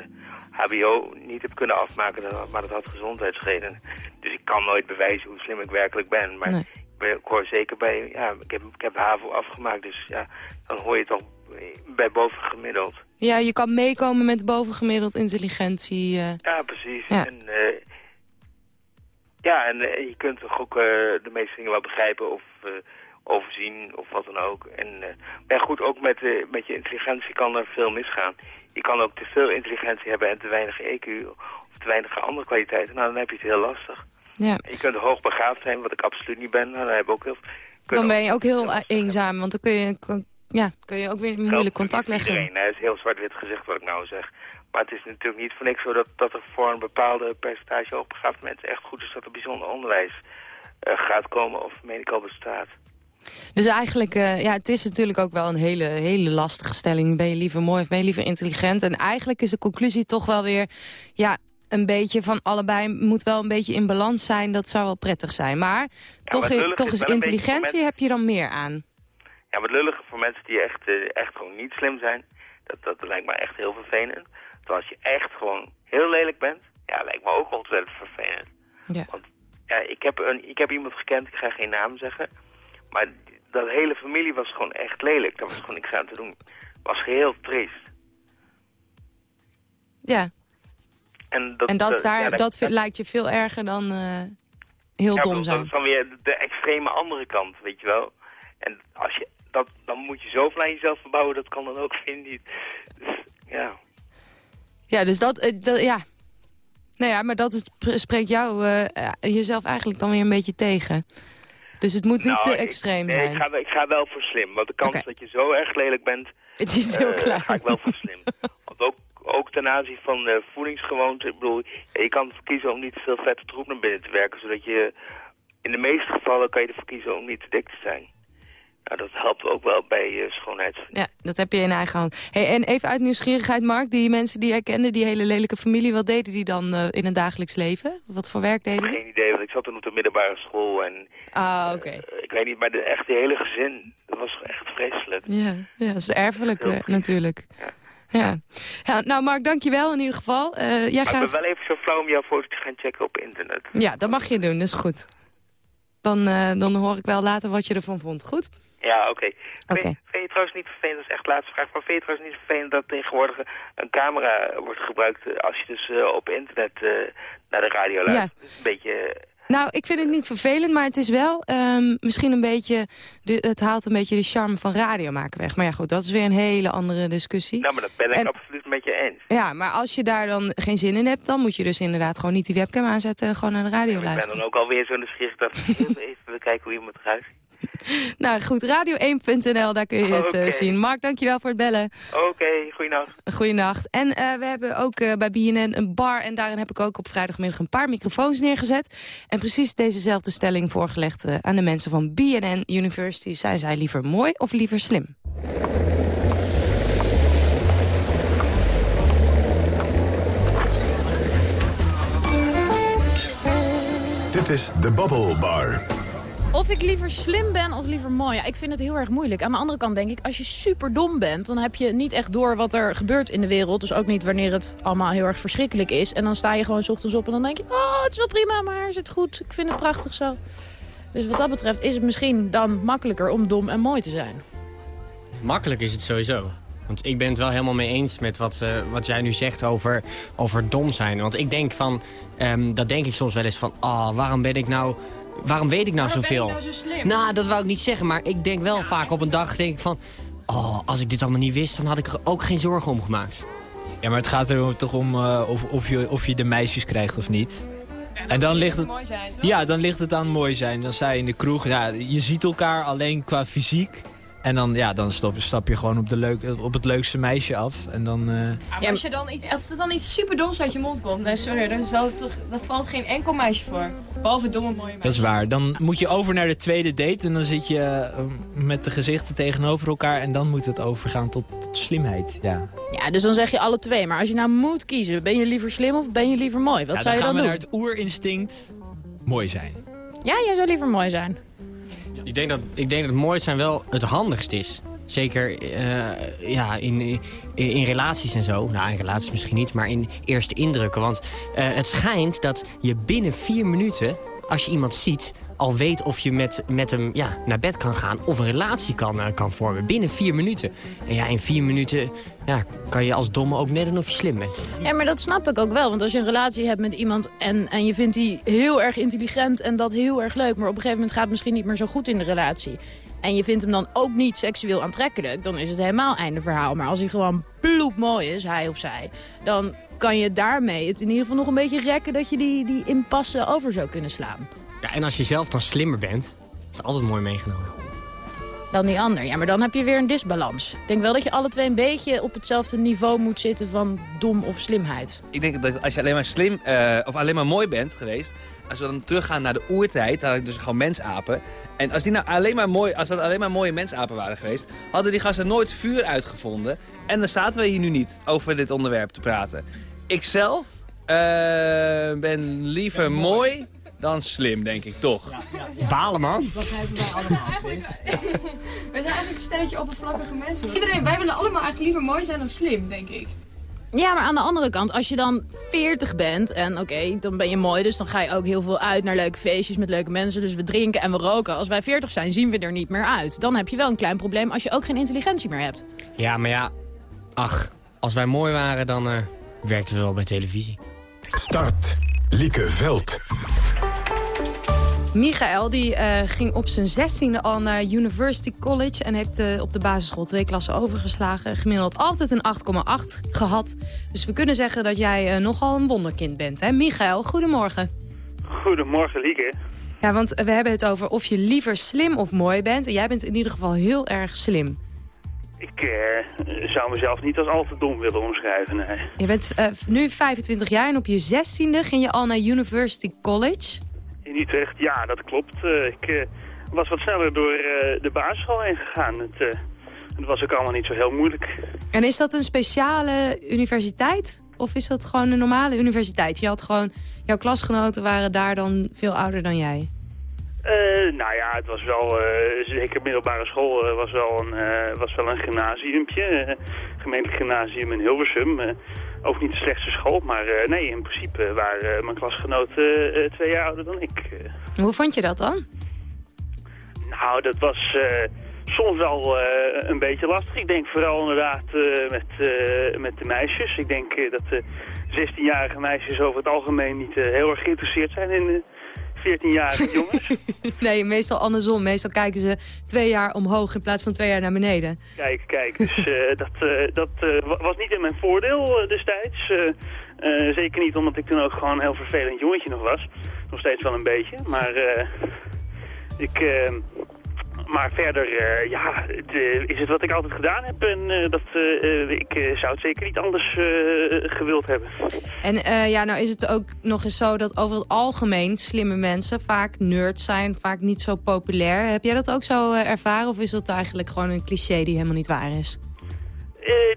HBO niet heb kunnen afmaken, maar dat had gezondheidsredenen. Dus ik kan nooit bewijzen hoe slim ik werkelijk ben. Maar Nee. ik, hoor zeker bij, ja, ik heb, ik heb HAVO afgemaakt, dus ja, dan hoor je toch bij bovengemiddeld. Ja, je kan meekomen met bovengemiddeld intelligentie. eh. Ja, precies. Ja. En, eh, ja, en je kunt toch ook de meeste dingen wel begrijpen of overzien of wat dan ook. En eh, maar goed, ook met, eh, met je intelligentie kan er veel misgaan. Je kan ook te veel intelligentie hebben en te weinig EQ of te weinig andere kwaliteiten. Nou, dan heb je het heel lastig. ja. Je kunt hoogbegaafd zijn, wat ik absoluut niet ben. Nou, dan heb ik ook heel Dan ben je ook heel eh, eenzaam, want dan kun je, kun- ja, kun je ook weer moeilijk contact leggen. Iedereen, hè, het is heel zwart-wit gezegd wat ik nou zeg. Maar het is natuurlijk niet voor niks zo dat, dat er voor een bepaalde percentage hoogbegaafde mensen echt goed is dat er bijzonder onderwijs gaat komen of meen ik al bestaat. Dus eigenlijk, eh, ja, het is natuurlijk ook wel een hele, hele lastige stelling. Ben je liever mooi of ben je liever intelligent? En eigenlijk is de conclusie toch wel weer, ja, een beetje van allebei moet wel een beetje in balans zijn. Dat zou wel prettig zijn. Maar toch, toch is intelligentie heb je dan meer aan. Ja, wat lullig voor mensen die echt, eh, echt gewoon niet slim zijn, dat, dat lijkt me echt heel vervelend. Terwijl als je echt gewoon heel lelijk bent, ja, lijkt me ook ontzettend vervelend. Ja. Want ja, ik, heb een, ik heb iemand gekend, ik ga geen naam zeggen, maar dat hele familie was gewoon echt lelijk. Daar was gewoon niks aan te doen. was heel triest. Ja, En dat, en dat, dat- daar, ja, dat, vind- lijkt je veel erger dan eh, heel Ja, dom zijn. Dat is dan weer de, extreme andere kant, weet je wel. En als je, dat, dan moet je zoveel aan jezelf verbouwen, dat kan dan ook weer niet. Dus, ja. Ja, dus dat, eh, dat ja. Nou ja, maar dat is, spreekt jou eh, jezelf eigenlijk dan weer een beetje tegen. Dus het moet niet Nou, te extreem nee, zijn. Ik ga, ik ga wel voor slim. Want de kans dat je zo erg lelijk bent... Het is heel klein. ga ik wel voor slim. Want ook, ook ten aanzien van eh, voedingsgewoonten... Ik bedoel, je kan ervoor kiezen om niet te veel vette troep naar binnen te werken... zodat je... In de meeste gevallen kan je ervoor kiezen om niet te dik te zijn. Nou, dat helpt ook wel bij uh, schoonheids... Ja, dat heb je in eigen hand. Hey, en even uit nieuwsgierigheid, Mark, die mensen die jij kende, die hele lelijke familie, wat deden die dan eh, in het dagelijks leven? Wat voor werk deden die? Geen idee, want ik zat toen op de middelbare school en... Ah, oké. eh, ik weet niet, maar de, echt die hele gezin, dat was echt vreselijk. Ja, ja, dat is erfelijk natuurlijk. Ja. Ja. Nou, Mark, dankjewel in ieder geval. Eh, jij Maar ik gaat... ben wel even zo flauw om jouw foto's te gaan checken op internet. Ja, dat mag je doen, dat is goed. Dan, dan hoor ik wel later wat je ervan vond. Goed? Ja, oké. Vind, vind je trouwens niet vervelend, dat is echt de laatste vraag, maar vind je trouwens niet vervelend dat tegenwoordig een camera wordt gebruikt eh, als je dus eh, op internet eh, naar de radio luistert? Een beetje... Nou, ik vind het niet vervelend, maar het is wel ehm, misschien een beetje... De, het haalt een beetje de charme van radio maken weg. Maar ja, goed, dat is weer een hele andere discussie. nou, maar dat ben ik En- absoluut met je eens. Ja, maar als je daar dan geen zin in hebt... dan moet je dus inderdaad gewoon niet die webcam aanzetten... en gewoon naar de radio Ik ben luisteren. dan ook alweer zo nieuwsgierig dat ik even kijken hoe iemand eruit ziet. Nou goed, radio1.nl, daar kun je het eh, zien. Mark, dankjewel voor het bellen. Oké, goeienacht. Goeienacht. En eh, we hebben ook eh, bij BNN een bar. En daarin heb ik ook op vrijdagmiddag een paar microfoons neergezet. En precies dezezelfde stelling voorgelegd aan de mensen van BNN University. Zijn zij liever mooi of liever slim? Dit is de Babbel Bar. Of ik liever slim ben of liever mooi. Ja, ik vind het heel erg moeilijk. Aan de andere kant denk ik, als je super dom bent... dan heb je niet echt door wat er gebeurt in de wereld. Dus ook niet wanneer het allemaal heel erg verschrikkelijk is. En dan sta je gewoon 's ochtends op en dan denk je... oh, het is wel prima, maar is het goed? Ik vind het prachtig zo. Dus wat dat betreft is het misschien dan makkelijker om dom en mooi te zijn. Makkelijk is het sowieso. Want ik ben het wel helemaal mee eens met wat, eh, wat jij nu zegt over, over dom zijn. Want ik denk van, ehm, dat denk ik soms wel eens van... ah, waarom ben ik nou... Waarom weet ik nou Waarom ben zoveel? nou zo slim? Nou, dat wou ik niet zeggen, maar ik denk wel vaak op een dag denk ik van... oh, als ik dit allemaal niet wist, dan had ik er ook geen zorgen om gemaakt. Ja, maar het gaat er toch om eh, of, of, je, of je de meisjes krijgt of niet. En dan ligt het, mooi zijn, toch? ja, dan ligt het aan mooi zijn. Dan sta je in de kroeg. Ja, je ziet elkaar alleen qua fysiek. En dan, ja, dan stap, stap je gewoon op, de leuk, op het leukste meisje af. En dan... eh, Ja, maar als, je dan iets, als er dan iets super doms uit je mond komt, nee, sorry, daar, zal toch, daar valt geen enkel meisje voor. Behalve domme mooie meisjes. Dat is waar. Dan moet je over naar de tweede date en dan zit je eh, met de gezichten tegenover elkaar. En dan moet het overgaan tot, tot slimheid. Ja. Ja, dus dan zeg je alle twee. Maar als je nou moet kiezen, ben je liever slim of ben je liever mooi? Wat Ja, zou je gaan dan we doen? naar het oerinstinct mooi zijn. Ja, jij zou liever mooi zijn. Ik denk dat, ik denk dat mooi zijn wel het handigst is. Zeker eh, ja, in, in, relaties en zo. Nou, in relaties misschien niet, maar in eerste indrukken. Want eh, het schijnt dat je binnen vier minuten, als je iemand ziet... al weet of je met, met hem ja, naar bed kan gaan of een relatie kan, eh, kan vormen. Binnen vier minuten. En ja, in vier minuten ja, kan je als domme ook net doen of je slim bent. Ja, maar dat snap ik ook wel. Want als je een relatie hebt met iemand en, en je vindt die heel erg intelligent en dat heel erg leuk... maar op een gegeven moment gaat het misschien niet meer zo goed in de relatie... en je vindt hem dan ook niet seksueel aantrekkelijk... dan is het helemaal einde verhaal. Maar als hij gewoon bloedmooi is, hij of zij... dan kan je daarmee het in ieder geval nog een beetje rekken... dat je die, die impasse over zou kunnen slaan. Ja, en als je zelf dan slimmer bent, is het altijd mooi meegenomen. Dan die ander. Ja, maar dan heb je weer een disbalans. Ik denk wel dat je alle twee een beetje op hetzelfde niveau moet zitten van dom of slimheid. Ik denk dat als je alleen maar slim eh, of alleen maar mooi bent geweest... als we dan teruggaan naar de oertijd, dan had ik dus gewoon mensapen. En als, die nou alleen maar mooi, als dat alleen maar mooie mensapen waren geweest... hadden die gasten nooit vuur uitgevonden. En dan zaten we hier nu niet over dit onderwerp te praten. Ikzelf eh, ben liever mooi dan slim, denk ik, toch? Balen, man. Dat begrijpen wij allemaal, We zijn eigenlijk een stelletje oppervlakkige mensen. Iedereen, wij willen allemaal eigenlijk liever mooi zijn dan slim, denk ik. Ja, maar aan de andere kant, als je dan 40 bent en oké, dan ben je mooi, dus dan ga je ook heel veel uit naar leuke feestjes met leuke mensen. Dus we drinken en we roken. Als wij 40 zijn, zien we er niet meer uit. Dan heb je wel een klein probleem als je ook geen intelligentie meer hebt. Ja, maar ja, ach, als wij mooi waren, dan eh, werkten we wel bij televisie. Start. Lieke Veld. Michael die, eh, ging op zijn zestiende al naar University College... en heeft eh, op de basisschool twee klassen overgeslagen. Gemiddeld altijd een 8,8 gehad. Dus we kunnen zeggen dat jij eh, nogal een wonderkind bent. Hè? Michael, goedemorgen. Goedemorgen, Lieke. Ja, want we hebben het over of je liever slim of mooi bent. En jij bent in ieder geval heel erg slim. Ik eh, zou mezelf niet als al te dom willen omschrijven, nee. Je bent nu 25 jaar en op je zestiende ging je al naar University College. In Utrecht, ja, dat klopt. Eh, ik eh, was wat sneller door eh, de basisschool heen gegaan. Het, het was ook allemaal niet zo heel moeilijk. En is dat een speciale universiteit? Of is dat gewoon een normale universiteit? Je had gewoon, jouw klasgenoten waren daar dan veel ouder dan jij. Eh, nou ja, het was wel, eh, zeker middelbare school, eh, was, wel een, was wel een gymnasiumpje. gemeentelijk gymnasium in Hilversum. Ook niet de slechtste school, maar nee, in principe waren mijn klasgenoten twee jaar ouder dan ik. Hoe vond je dat dan? Nou, dat was soms wel een beetje lastig. Ik denk vooral inderdaad met, met de meisjes. Ik denk dat de 16-jarige meisjes over het algemeen niet heel erg geïnteresseerd zijn in 14-jarige jongens. Nee, meestal andersom. Meestal kijken ze twee jaar omhoog in plaats van twee jaar naar beneden. Kijk, kijk, dus eh, dat, eh, dat eh, wa- was niet in mijn voordeel destijds. Zeker niet omdat ik toen ook gewoon een heel vervelend jongetje nog was. Nog steeds wel een beetje, maar ik... maar verder, eh, ja, eh, is het wat ik altijd gedaan heb en eh, dat, ik zou het zeker niet anders gewild hebben. En ja, nou is het ook nog eens zo dat over het algemeen slimme mensen vaak nerds zijn, vaak niet zo populair. Heb jij dat ook zo ervaren of is dat eigenlijk gewoon een cliché die helemaal niet waar is?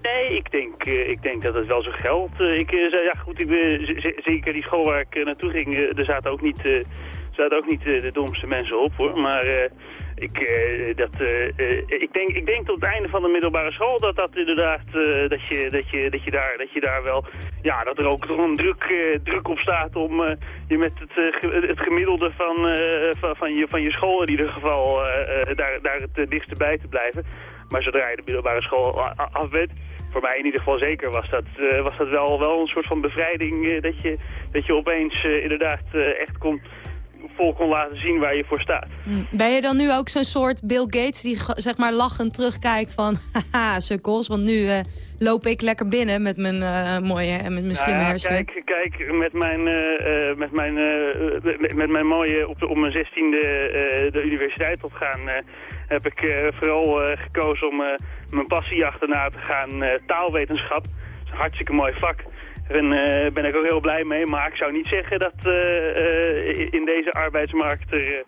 Nee, ik denk, ik denk dat het wel zo geldt. Eh, ik ja goed, ik zeker die school waar ik naartoe ging, er zaten ook niet, zaten ook niet de domste mensen op hoor. Maar ik, eh, dat, eh, eh, ik, denk, ik denk tot het einde van de middelbare school dat dat inderdaad, dat, je, dat, je, dat, je daar, dat je daar wel, ja, dat er ook toch een druk, druk op staat om je met het, het gemiddelde van, van, van, je, van je school in ieder geval daar, daar het dichtste bij te blijven. Maar zodra je de middelbare school af bent, voor mij in ieder geval zeker, was dat, was dat wel, wel een soort van bevrijding. dat, je, dat je opeens inderdaad echt kon, vol kon laten zien waar je voor staat. Ben je dan nu ook zo'n soort Bill Gates die zeg maar lachend terugkijkt van... haha, sukkels, want nu eh, loop ik lekker binnen met mijn eh, mooie en met mijn slimme Nou ja, hersenen. kijk, kijk, met mijn, eh, met mijn, met, met mijn mooie, op, de, op mijn zestiende de universiteit op gaan, heb ik vooral gekozen om mijn passie achterna te gaan, taalwetenschap. Dat is een hartstikke mooi vak. En eh ben ik ook heel blij mee, maar ik zou niet zeggen dat eh, eh, in deze arbeidsmarkt er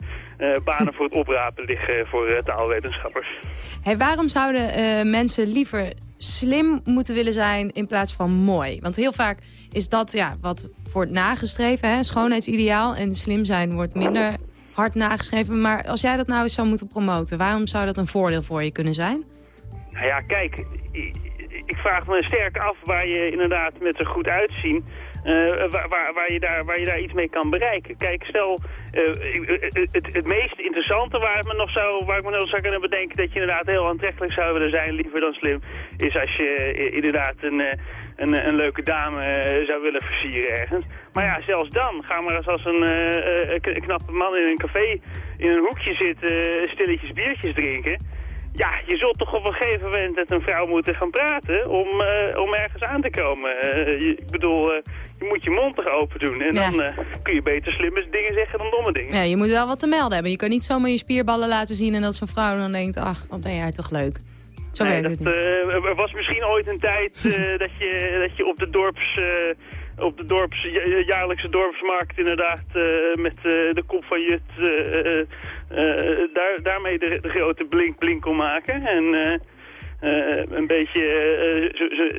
banen voor het oprapen liggen voor taalwetenschappers. Hey, waarom zouden mensen liever slim moeten willen zijn in plaats van mooi? Want heel vaak is dat ja, wat wordt nagestreven, hè? schoonheidsideaal. En slim zijn wordt minder hard nageschreven. Maar als jij dat nou eens zou moeten promoten, waarom zou dat een voordeel voor je kunnen zijn? Nou ja, kijk, ik, vraag me sterk af waar je inderdaad met er goed uitzien... eh, waar, waar, waar, je daar, waar je daar iets mee kan bereiken. Kijk, stel, eh, eh, het, het meest interessante waar, me nog zou, waar ik me nog zou kunnen bedenken... dat je inderdaad heel aantrekkelijk zou willen zijn, liever dan slim... is als je inderdaad een, een, een leuke dame zou willen versieren ergens. Maar ja, zelfs dan, ga maar als een knappe man in een café in een hoekje zitten... stilletjes biertjes drinken... Ja, je zult toch op een gegeven moment met een vrouw moeten gaan praten om, eh, om ergens aan te komen. Eh, je, ik bedoel, eh, je moet je mond toch open doen. En Ja. dan kun je beter slimme dingen zeggen dan domme dingen. Ja, je moet wel wat te melden hebben. Je kan niet zomaar je spierballen laten zien en dat zo'n vrouw dan denkt... ach, wat ben jij toch leuk. Zo Nee, werkt het dat, niet. eh, er was misschien ooit een tijd dat, je, dat je op de dorps... op de dorps, ja- jaarlijkse dorpsmarkt inderdaad eh, met eh, de kop van Jut eh, daar, daarmee de, grote blink blink kon maken. En een beetje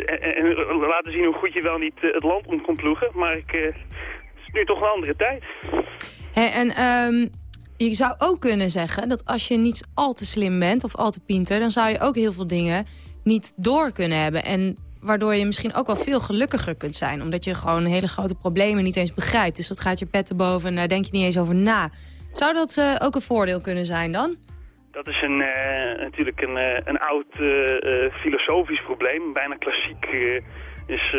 en, en laten zien hoe goed je wel niet het land om kon ploegen. Maar ik, het is nu toch een andere tijd. Hé, en ehm, je zou ook kunnen zeggen dat als je niet al te slim bent of al te pinter... dan zou je ook heel veel dingen niet door kunnen hebben. En waardoor je misschien ook wel veel gelukkiger kunt zijn. Omdat je gewoon hele grote problemen niet eens begrijpt. Dus dat gaat je pet te boven en daar denk je niet eens over na. Zou dat eh, ook een voordeel kunnen zijn dan? Dat is een, eh, natuurlijk een, eh, een oud filosofisch probleem. Bijna klassiek is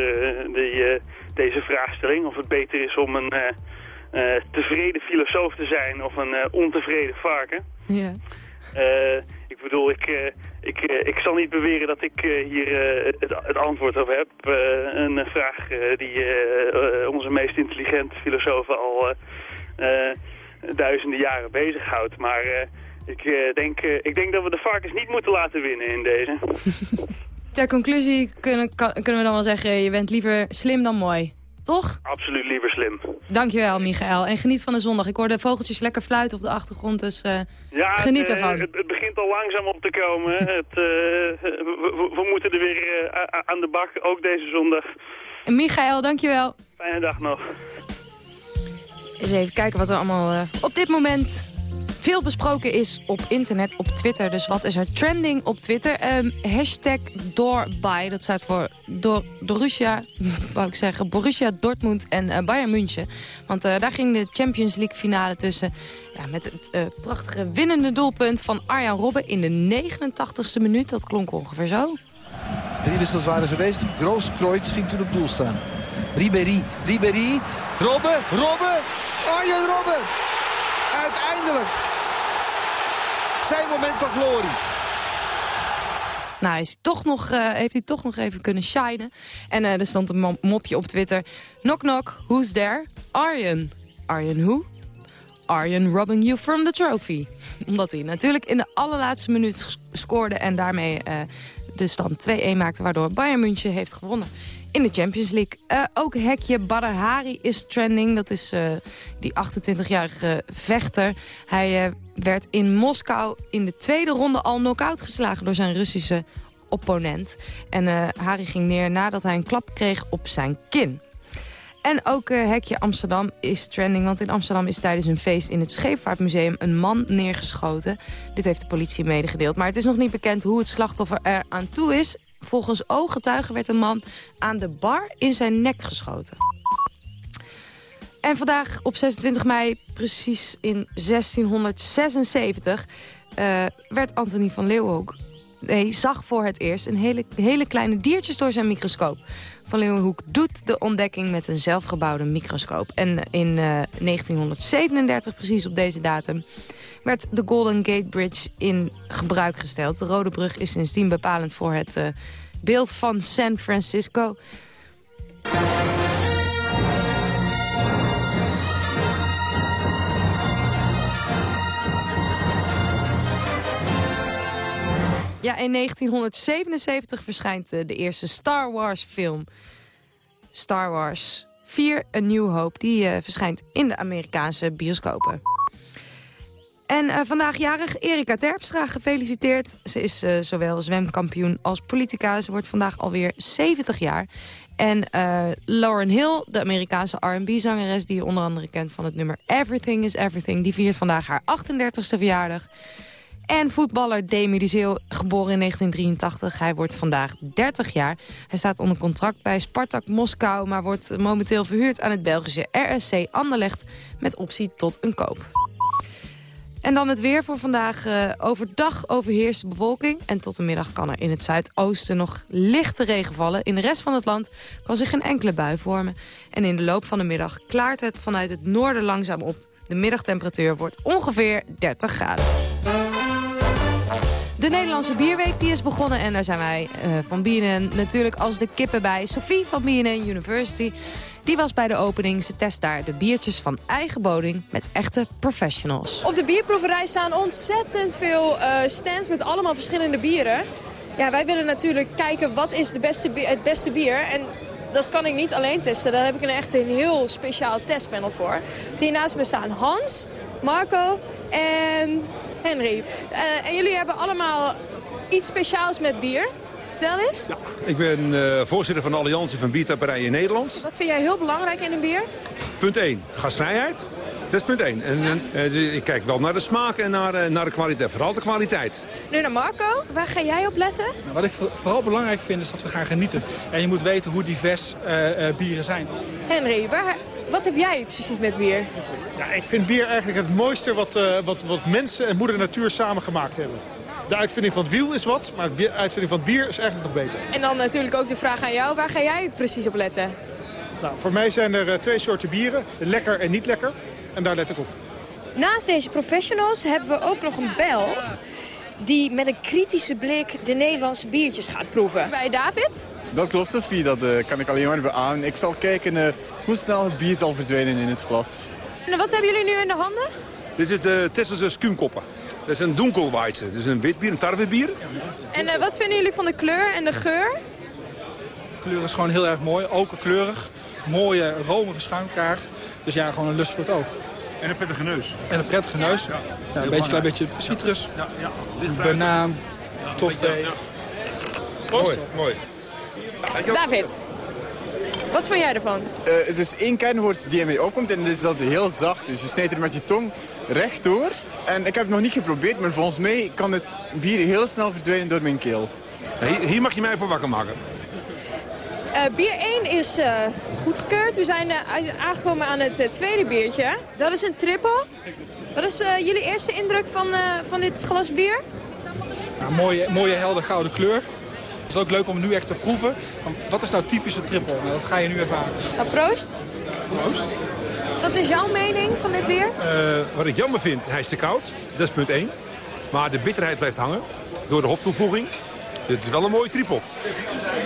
deze vraagstelling. Of het beter is om een tevreden filosoof te zijn of een ontevreden varken. Ja. Ik bedoel, ik, eh, ik, eh, ik zal niet beweren dat ik eh, hier eh, het, het antwoord op heb. Eh, een vraag eh, die onze meest intelligente filosofen al eh, eh, duizenden jaren bezighoudt. Maar eh, ik, eh, denk, ik denk dat we de varkens niet moeten laten winnen in deze. Ter conclusie kunnen, kunnen we dan wel zeggen... je bent liever slim dan mooi. Toch? Absoluut liever slim. Dankjewel, Michael. En geniet van de zondag. Ik hoor de vogeltjes lekker fluiten op de achtergrond, dus eh, Ja, geniet het, eh, ervan. Het, het begint al langzaam op te komen. het, eh, we, moeten er weer aan de bak, ook deze zondag. En Michael, dankjewel. Fijne dag nog. Eens even kijken wat er allemaal op dit moment veel besproken is op internet, op Twitter. Dus wat is er trending op Twitter? Ehm, hashtag doorbij, dat staat voor Borussia, ik zeggen, Borussia Dortmund en eh, Bayern München. Want eh, daar ging de Champions League finale tussen. Ja, met het eh, prachtige winnende doelpunt van Arjan Robben in de 89ste minuut. Dat klonk ongeveer zo. Drie wissels waren geweest. Groos Kreutz ging toen op doel staan. Ribéry, Ribéry, Robben, Robben, Arjen Robben. Uiteindelijk. Zijn moment van glorie. Nou, is hij toch nog, eh, heeft hij toch nog even kunnen shinen. En eh, er stond een mo- mopje op Twitter. Knock knock, who's there? Arjen. Arjen who? Arjen robbing you from the trophy. Omdat hij natuurlijk in de allerlaatste minuut scoorde... en daarmee eh, de stand 2-1 maakte... waardoor Bayern München heeft gewonnen in de Champions League. Eh, ook hekje Badr Hari is trending. Dat is eh, die 28-jarige vechter. Hij eh, werd in Moskou in de tweede ronde al knock-out geslagen... door zijn Russische opponent. En Hari ging neer nadat hij een klap kreeg op zijn kin. En ook hekje Amsterdam is trending, want in Amsterdam is tijdens een feest in het Scheepvaartmuseum een man neergeschoten. Dit heeft de politie medegedeeld, maar het is nog niet bekend hoe het slachtoffer er aan toe is. Volgens ooggetuigen werd een man aan de bar in zijn nek geschoten. En vandaag op 26 mei, precies in 1676, eh, werd Antonie van Leeuwenhoek nee, zag voor het eerst een hele, hele kleine diertjes door zijn microscoop. Van Leeuwenhoek doet de ontdekking met een zelfgebouwde microscoop. En in eh, 1937, precies op deze datum, werd de Golden Gate Bridge in gebruik gesteld. De Rode Brug is sindsdien bepalend voor het eh, beeld van San Francisco. Ja, in 1977 verschijnt eh, de eerste Star Wars film. Star Wars 4, A New Hope. Die eh, verschijnt in de Amerikaanse bioscopen. En eh, vandaag jarig Erika Terpstra, gefeliciteerd. Ze is zowel zwemkampioen als politica. Ze wordt vandaag alweer 70 jaar. En Lauren Hill, de Amerikaanse R&B-zangeres... die je onder andere kent van het nummer Everything is Everything... die viert vandaag haar 38e verjaardag. En voetballer Demi de geboren in 1983. Hij wordt vandaag 30 jaar. Hij staat onder contract bij Spartak Moskou... maar wordt momenteel verhuurd aan het Belgische RSC Anderlecht... met optie tot een koop. En dan het weer voor vandaag. Eh, overdag overheerst de bewolking. En tot de middag kan er in het zuidoosten nog lichte regen vallen. In de rest van het land kan zich geen enkele bui vormen. En in de loop van de middag klaart het vanuit het noorden langzaam op. De middagtemperatuur wordt ongeveer 30 graden. De Nederlandse Bierweek die is begonnen en daar zijn wij eh, van BNN natuurlijk als de kippen bij. Sophie van BNN University, die was bij de opening. Ze test daar de biertjes van eigen boding met echte professionals. Op de bierproeverij staan ontzettend veel eh, stands met allemaal verschillende bieren. Ja, wij willen natuurlijk kijken wat is de beste het beste bier. En dat kan ik niet alleen testen. Daar heb ik een echt een heel speciaal testpanel voor. Hier naast me staan Hans, Marco en Henry. Eh, en jullie hebben allemaal iets speciaals met bier. Vertel eens. Ik ben eh, voorzitter van de Alliantie van Biertapperijen in Nederland. Wat vind jij heel belangrijk in een bier? Punt 1, gastvrijheid. Dat is punt 1. En, en, eh, dus ik kijk wel naar de smaak en naar, eh, naar de kwaliteit. Vooral de kwaliteit. Nu naar Marco. Waar ga jij op letten? Nou, Wat ik vo- vooral belangrijk vind is dat we gaan genieten. En je moet weten hoe divers eh, eh, bieren zijn. Henry, waar, wat heb jij precies met bier? Ja, ik vind bier eigenlijk het mooiste wat, eh, wat, wat mensen en moeder natuur samen gemaakt hebben. De uitvinding van het wiel is wat, maar de uitvinding van het bier is eigenlijk nog beter. En dan natuurlijk ook de vraag aan jou. Waar ga jij precies op letten? Nou, voor mij zijn er eh, twee soorten bieren, lekker en niet lekker. En daar let ik op. Naast deze professionals hebben we ook nog een Belg... die met een kritische blik de Nederlandse biertjes gaat proeven. Bij David? Dat klopt, Sophie. Dat eh, kan ik alleen maar beamen. Ik zal kijken eh, hoe snel het bier zal verdwijnen in het glas. En wat hebben jullie nu in de handen? Dit is de Tesselse Skumkoppen. Dat is een donkelweitse. Dat is een wit bier, een tarwebier. En eh, wat vinden jullie van de kleur en de geur? De kleur is gewoon heel erg mooi, okerkleurig. Mooie, romige schuimkraag. Dus ja, gewoon een lust voor het oog. En een prettige neus. En een prettige neus. Ja, een beetje, klein beetje citrus, Ja, ja. banaan, toffee. Mooi, mooi. David, wat vond jij ervan? Eh, het is één kernwoord die in mij opkomt en dat is dat het heel zacht is. Je snijdt er met je tong recht door. En ik heb het nog niet geprobeerd, maar volgens mij kan het bier heel snel verdwijnen door mijn keel. Hier, hier mag je mij voor wakker maken. Eh, bier 1 is eh, goedgekeurd. We zijn aangekomen aan het tweede biertje. Dat is een triple. Wat is eh, jullie eerste indruk van, eh, van dit glas bier? Nou, mooie, mooie helder gouden kleur. Het is ook leuk om nu echt te proeven. Van, wat is nou typische triple? Nou, dat ga je nu ervaren. Nou, proost. Proost. Wat is jouw mening van dit bier? Eh, wat ik jammer vind, hij is te koud. Dat is punt 1. Maar de bitterheid blijft hangen door de hoptoevoeging. Dit is wel een mooie triple.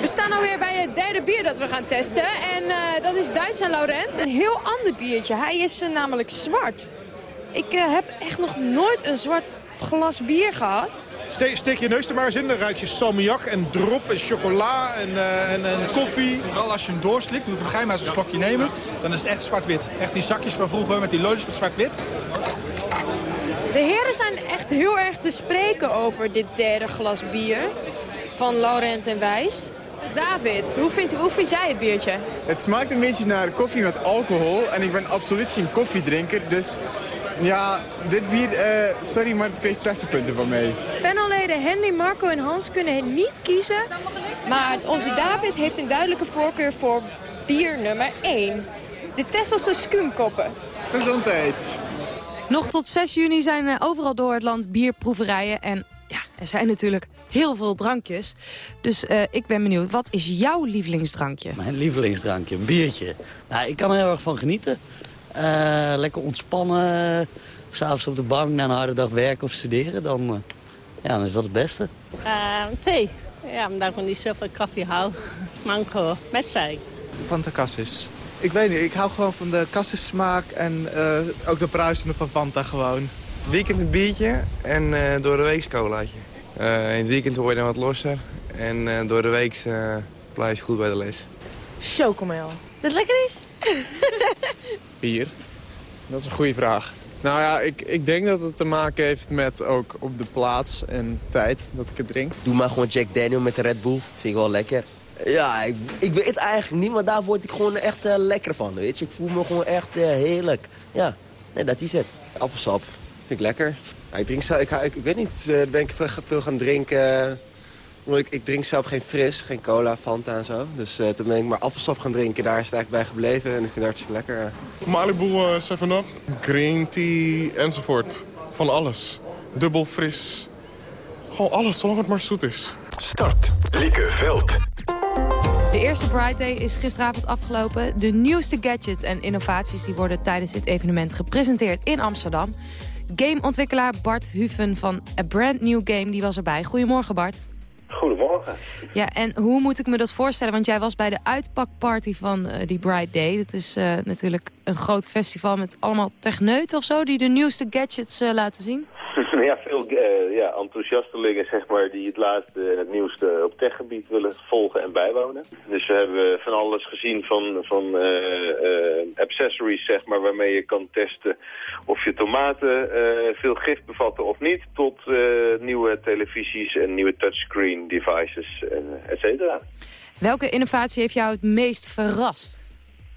We staan alweer bij het derde bier dat we gaan testen. En eh, dat is Duits en Laurent. Een heel ander biertje. Hij is eh, namelijk zwart. Ik heb echt nog nooit een zwart glas bier gehad. Ste- steek je neus er maar eens in, dan ruik je salmiak en drop en chocola en, eh, en, en koffie. Vooral als je hem doorslikt, dan ga je maar eens een slokje nemen. Dan is het echt zwart-wit. Echt die zakjes van vroeger met die loodjes met zwart-wit. De heren zijn echt heel erg te spreken over dit derde glas bier van Laurent en Wijs. David, hoe vind, hoe vind jij het biertje? Het smaakt een beetje naar koffie met alcohol en ik ben absoluut geen koffiedrinker. Dus ja, dit bier, eh, sorry, maar het krijgt slechte punten van mij. Panelleden Henry, Marco en Hans kunnen niet kiezen. Maar onze David heeft een duidelijke voorkeur voor bier nummer 1. De Tesselse Skumkoppen. Gezondheid. Nog tot 6 juni zijn overal door het land bierproeverijen. En Ja, er zijn natuurlijk heel veel drankjes. Dus eh, ik ben benieuwd, wat is jouw lievelingsdrankje? Mijn lievelingsdrankje, een biertje. Nou, ik kan er heel erg van genieten. Eh, lekker ontspannen. S'avonds op de bank na een harde dag werken of studeren. Dan, eh, ja, dan is dat het beste. Uh, thee. Ja, omdat ik niet zo van koffie hou. Mango, met suiker. Fanta Cassis. Ik weet niet, ik hou gewoon van de kassensmaak en uh, ook de bruisende van Fanta gewoon. Weekend een biertje en uh, door de week colaatje. Uh, in het weekend word je dan wat losser en door de week blijf je goed bij de les. Chocomel. Dat lekker is? Bier. Dat is een goede vraag. Nou ja, ik, ik denk dat het te maken heeft met ook op de plaats en tijd dat ik het drink. Doe maar gewoon Jack Daniel met de Red Bull. Vind ik wel lekker. Ja, ik, ik weet het eigenlijk niet, maar daar word ik gewoon echt uh, lekker van. Weet je? Ik voel me gewoon echt uh, heerlijk. Ja, nee, dat is het. Appelsap. Vind ik lekker. Ja, ik, drink ik, ik, ik weet niet, uh, ben ik veel, veel gaan drinken. Ik, ik, drink zelf geen fris, geen cola, Fanta en zo. Dus uh, toen ben ik maar appelsap gaan drinken. Daar is het eigenlijk bij gebleven en ik vind het hartstikke lekker. Malibu uh, 7-Up, green tea enzovoort. Van alles. Dubbel fris. Gewoon alles, zolang het maar zoet is. Start, Veld. De eerste Bright Day is gisteravond afgelopen. De nieuwste gadgets en innovaties die worden tijdens dit evenement gepresenteerd in Amsterdam. Gameontwikkelaar Bart Huven van A Brand New Game die was erbij. Goedemorgen Bart. Goedemorgen. Ja, en hoe moet ik me dat voorstellen? Want jij was bij de uitpakparty van uh, die Bright Day. Dat is uh, natuurlijk een groot festival met allemaal techneuten of zo... die de nieuwste gadgets uh, laten zien. ja, veel ja, enthousiastelingen zeg maar, die het laatste en het nieuwste op techgebied willen volgen en bijwonen. Dus we hebben van alles gezien van, van accessories zeg maar, waarmee je kan testen of je tomaten veel gif bevatten of niet... tot nieuwe televisies en nieuwe touchscreen devices, et cetera. Welke innovatie heeft jou het meest verrast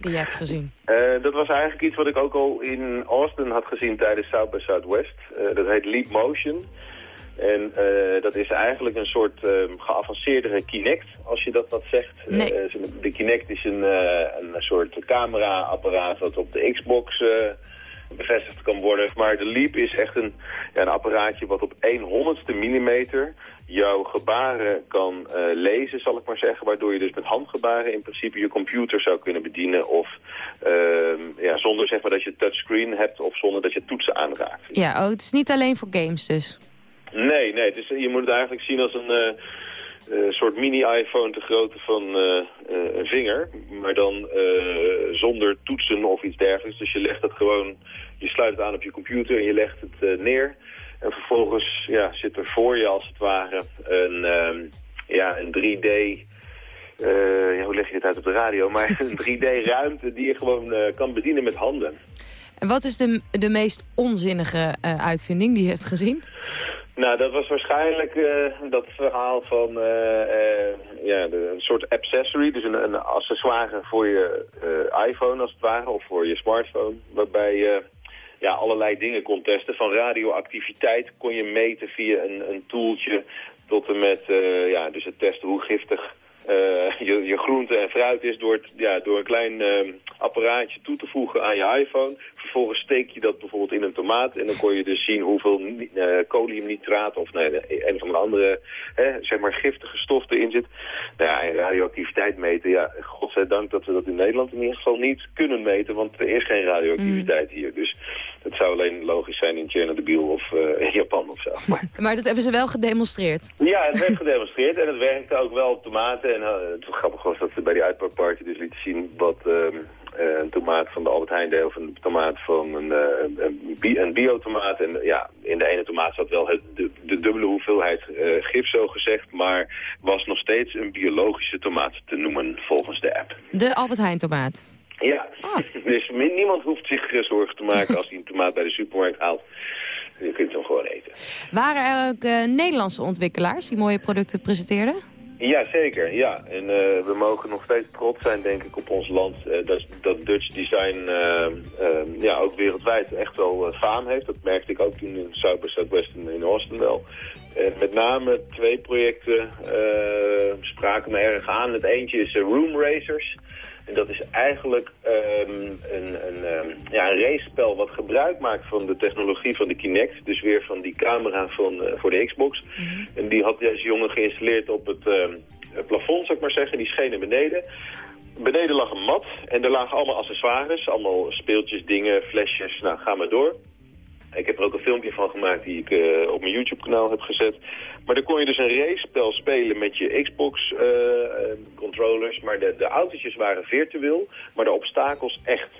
die je hebt gezien? Uh, dat was eigenlijk iets wat ik ook al in Austin had gezien tijdens South by Southwest. Uh, dat heet Leap Motion. En uh, dat is eigenlijk een soort geavanceerdere Kinect, als je dat wat zegt. Nee. de Kinect is een, een soort camera-apparaat dat op de Xbox bevestigd kan worden. Maar de Leap is echt een, ja, een apparaatje wat op 1 honderdste millimeter jouw gebaren kan uh, lezen, zal ik maar zeggen. Waardoor je dus met handgebaren in principe je computer zou kunnen bedienen. Of uh, ja, zonder zeg maar, dat je touchscreen hebt of zonder dat je toetsen aanraakt. Ja, oh, het is niet alleen voor games dus? Nee, nee. Het is, je moet het eigenlijk zien als een... Uh, uh, soort mini-iPhone te grootte van uh, uh, een vinger. Maar dan zonder toetsen of iets dergelijks. Dus je legt het gewoon, je sluit het aan op je computer en je legt het neer. En vervolgens ja, zit er voor je als het ware een, ja, een 3D... ja, hoe leg je dit uit op de radio? Maar een 3D-ruimte die je gewoon kan bedienen met handen. En wat is de, de meest onzinnige uitvinding die je hebt gezien? Nou, dat was waarschijnlijk dat verhaal van ja, de, een soort accessory, dus een, een accessoire voor je iPhone als het ware, of voor je smartphone, waarbij je ja, allerlei dingen kon testen. Van radioactiviteit kon je meten via een, een toeltje tot en met ja, dus het testen hoe giftig je, je groente en fruit is door, het, ja, door een klein uh, apparaatje toe te voegen aan je iPhone. Vervolgens steek je dat bijvoorbeeld in een tomaat en dan kon je dus zien hoeveel uh, koliumnitraat of nee, een van de andere zeg maar giftige stof erin zit. Nou ja, en radioactiviteit meten, ja, godzijdank dat we dat in Nederland in ieder geval niet kunnen meten, want er is geen radioactiviteit mm. hier. Dus het zou alleen logisch zijn in Chernobyl of in Japan of zo. Maar, maar dat hebben ze wel gedemonstreerd? Ja, het werd gedemonstreerd en het werkte ook wel op tomaten en uh, het grappig was dat ze bij die uitpakparty dus lieten zien wat uh, uh, een tomaat van de Albert Heijn deed of een tomaat van een, een, bi een biotomaat. En ja, in de ene tomaat zat wel het, de, de dubbele hoeveelheid gif zo gezegd, maar was nog steeds een biologische tomaat te noemen volgens de app. De Albert Heijn tomaat? Ja, oh. dus niemand hoeft zich zorgen te maken als hij een tomaat bij de supermarkt haalt. Je kunt hem gewoon eten. Waren er ook Nederlandse ontwikkelaars die mooie producten presenteerden? Ja, zeker. Ja. En uh, we mogen nog steeds trots zijn, denk ik, op ons land. Uh, dat, dat Dutch design uh, ja, ook wereldwijd echt wel faam heeft. Dat merkte ik ook toen in South by Southwest in Austin wel. En met name twee projecten spraken me erg aan. Het eentje is Room Racers. En dat is eigenlijk um, een, een, um, ja, een wat gebruik maakt van de technologie van de Kinect. Dus weer van die camera van, uh, voor de Xbox. En die had deze jongen geïnstalleerd op het uh, plafond, zou ik maar zeggen. Die scheen naar beneden. Beneden lag een mat en er lagen allemaal accessoires. Allemaal speeltjes, dingen, flesjes. Nou, ga maar door. Ik heb er ook een filmpje van gemaakt die ik uh, op mijn YouTube-kanaal heb gezet. Maar dan kon je dus een racepel spelen met je Xbox-controllers. maar de, de autootjes waren virtueel, maar de obstakels echt.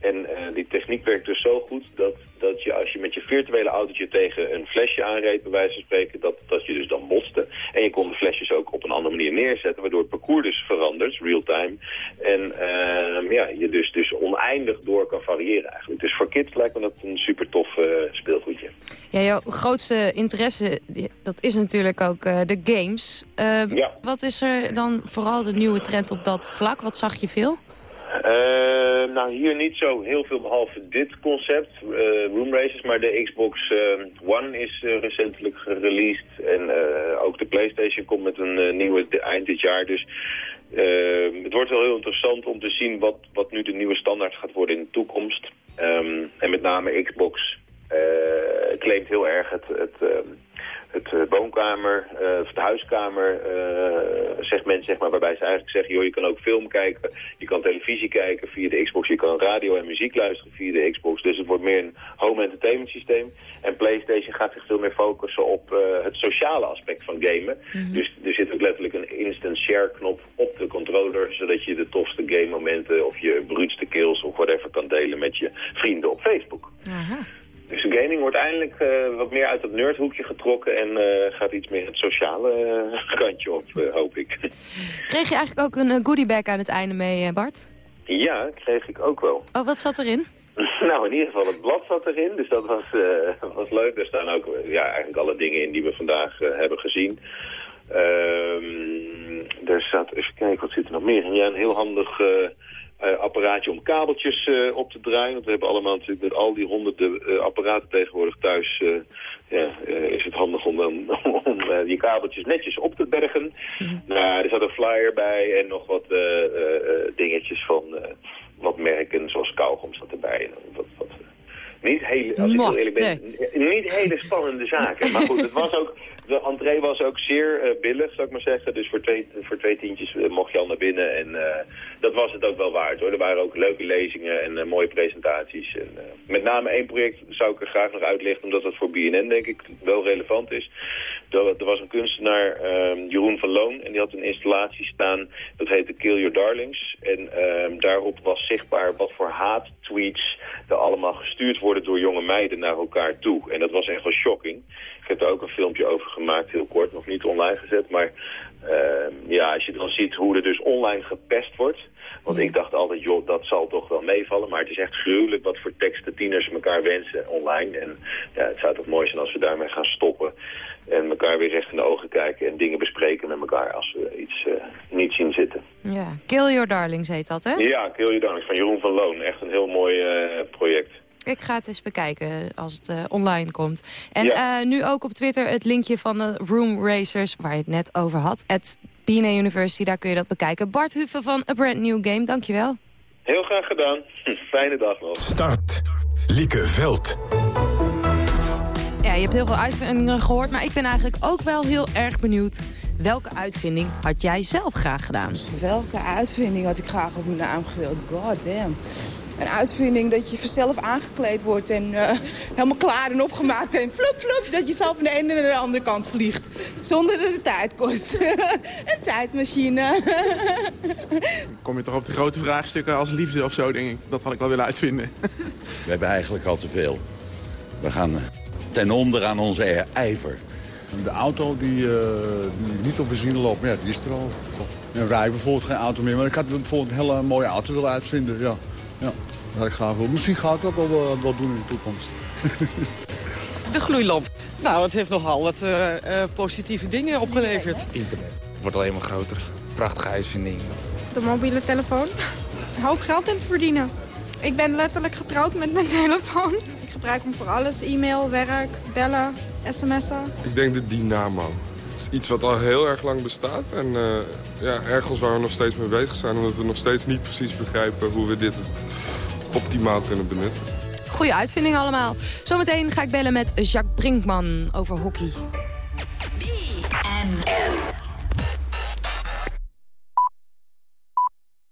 En uh, die techniek werkt dus zo goed dat, dat je als je met je virtuele autootje tegen een flesje aanreed, bij wijze van spreken, dat, dat je dus dan botste. En je kon de flesjes ook op een andere manier neerzetten, waardoor het parcours dus verandert, real-time. En uh, ja, je dus, dus oneindig door kan variëren eigenlijk. Dus voor kids lijkt me dat een super tof uh, speelgoedje. Ja, jouw grootste interesse, dat is natuurlijk ook uh, de games. ja. Wat is er dan vooral de nieuwe trend op dat vlak? Wat zag je veel? Uh, nou, hier niet zo heel veel behalve dit concept, uh, Room Races, maar de Xbox uh, One is recentelijk gereleased. En ook de Playstation komt met een nieuwe eind dit jaar. Dus het wordt wel heel interessant om te zien wat, wat nu de nieuwe standaard gaat worden in de toekomst. En met name Xbox claimt heel erg het... het het uh, woonkamer, uh, of de huiskamer segment, zeg maar, waarbij ze eigenlijk zeggen, joh, je kan ook film kijken, je kan televisie kijken via de Xbox, je kan radio en muziek luisteren via de Xbox. Dus het wordt meer een home entertainment systeem. En PlayStation gaat zich veel meer focussen op het sociale aspect van gamen. Mm -hmm. Dus er zit ook letterlijk een instant share knop op de controller, zodat je de tofste game momenten of je bruutste kills of whatever kan delen met je vrienden op Facebook. Aha. Dus gaming wordt eindelijk uh, wat meer uit het nerdhoekje getrokken en uh, gaat iets meer het sociale uh, kantje op, hoop ik. Kreeg je eigenlijk ook een goodiebag aan het einde mee, Bart? Ja, kreeg ik ook wel. Oh, wat zat erin? nou, in ieder geval het blad zat erin, dus dat was, was leuk. Er staan ook ja, eigenlijk alle dingen in die we vandaag hebben gezien. er zat, even kijken, wat zit er nog meer in? Ja, een heel handig... Uh, apparaatje om kabeltjes uh, op te draaien. Want we hebben allemaal natuurlijk met al die honderden uh, apparaten tegenwoordig thuis... ja, is het handig om, dan, om die kabeltjes netjes op te bergen. Mm. Nou, er zat een flyer bij en nog wat dingetjes van wat merken, zoals kauwgom zat erbij. En wat, wat, niet hele, als ik heel eerlijk ben, nee. niet hele spannende zaken. Maar goed, het was ook, de entree was ook zeer uh, billig, zou ik maar zeggen. Dus voor twee, voor twee tientjes uh, mocht je al naar binnen. En uh, dat was het ook wel waard hoor. Er waren ook leuke lezingen en mooie presentaties. En, met name één project zou ik er graag nog uitlichten, omdat dat voor BNN denk ik wel relevant is. Er, er was een kunstenaar, ehm, Jeroen van Loon, en die had een installatie staan, dat heette Kill Your Darlings. En ehm, daarop was zichtbaar wat voor haattweets er allemaal gestuurd worden door jonge meiden naar elkaar toe. En dat was echt wel shocking. Ik heb er ook een filmpje over gemaakt, heel kort, nog niet online gezet. Maar uh, ja, als je dan ziet hoe er dus online gepest wordt. Want ik dacht altijd, joh, dat zal toch wel meevallen. Maar het is echt gruwelijk wat voor teksten tieners elkaar wensen online. En ja, het zou toch mooi zijn als we daarmee gaan stoppen. En elkaar weer recht in de ogen kijken en dingen bespreken met elkaar als we iets uh, niet zien zitten. Ja, Kill Your Darlings heet dat, hè? Ja, Kill Your Darlings van Jeroen van Loon. Echt een heel mooi uh, project. Ik ga het eens bekijken als het uh, online komt. En ja. uh, nu ook op Twitter het linkje van de Room Racers, waar je het net over had. At BNA University, daar kun je dat bekijken. Bart Huffen van A Brand New Game, dankjewel. Heel graag gedaan. Fijne dag nog. Start. Lieke Veld. Ja, je hebt heel veel uitvindingen gehoord, maar ik ben eigenlijk ook wel heel erg benieuwd. Welke uitvinding had jij zelf graag gedaan? Welke uitvinding had ik graag op mijn naam gewild? God damn. Een uitvinding dat je vanzelf aangekleed wordt en uh, helemaal klaar en opgemaakt. En flup, flup, dat je zelf van de ene naar de andere kant vliegt. Zonder dat het tijd kost. een tijdmachine. Kom je toch op de grote vraagstukken als liefde of zo, denk ik. Dat had ik wel willen uitvinden. We hebben eigenlijk al te veel. We gaan ten onder aan onze ijver. De auto die, uh, die niet op benzine loopt, ja, die is er al. En rij bijvoorbeeld geen auto meer, maar ik had bijvoorbeeld een hele mooie auto willen uitvinden. Ja, ja maar ik. Misschien ga ik ook wel, eh, wat doen in de toekomst. De gloeilamp. Nou, dat heeft nogal wat eh, eh, positieve dingen opgeleverd. Internet. Het wordt alleen maar groter. Prachtige uitvinding. De mobiele telefoon. Een hoop geld in te verdienen. Ik ben letterlijk getrouwd met mijn telefoon. Ik gebruik hem voor alles. E-mail, werk, bellen, sms'en. Ik denk de dynamo. Het is iets wat al heel erg lang bestaat. En ja, ergens waar we nog steeds mee bezig zijn. Omdat we nog steeds niet precies begrijpen hoe we dit het optimaal kunnen benutten. Goeie uitvinding allemaal. Zometeen ga ik bellen met Jacques Brinkman over hockey. B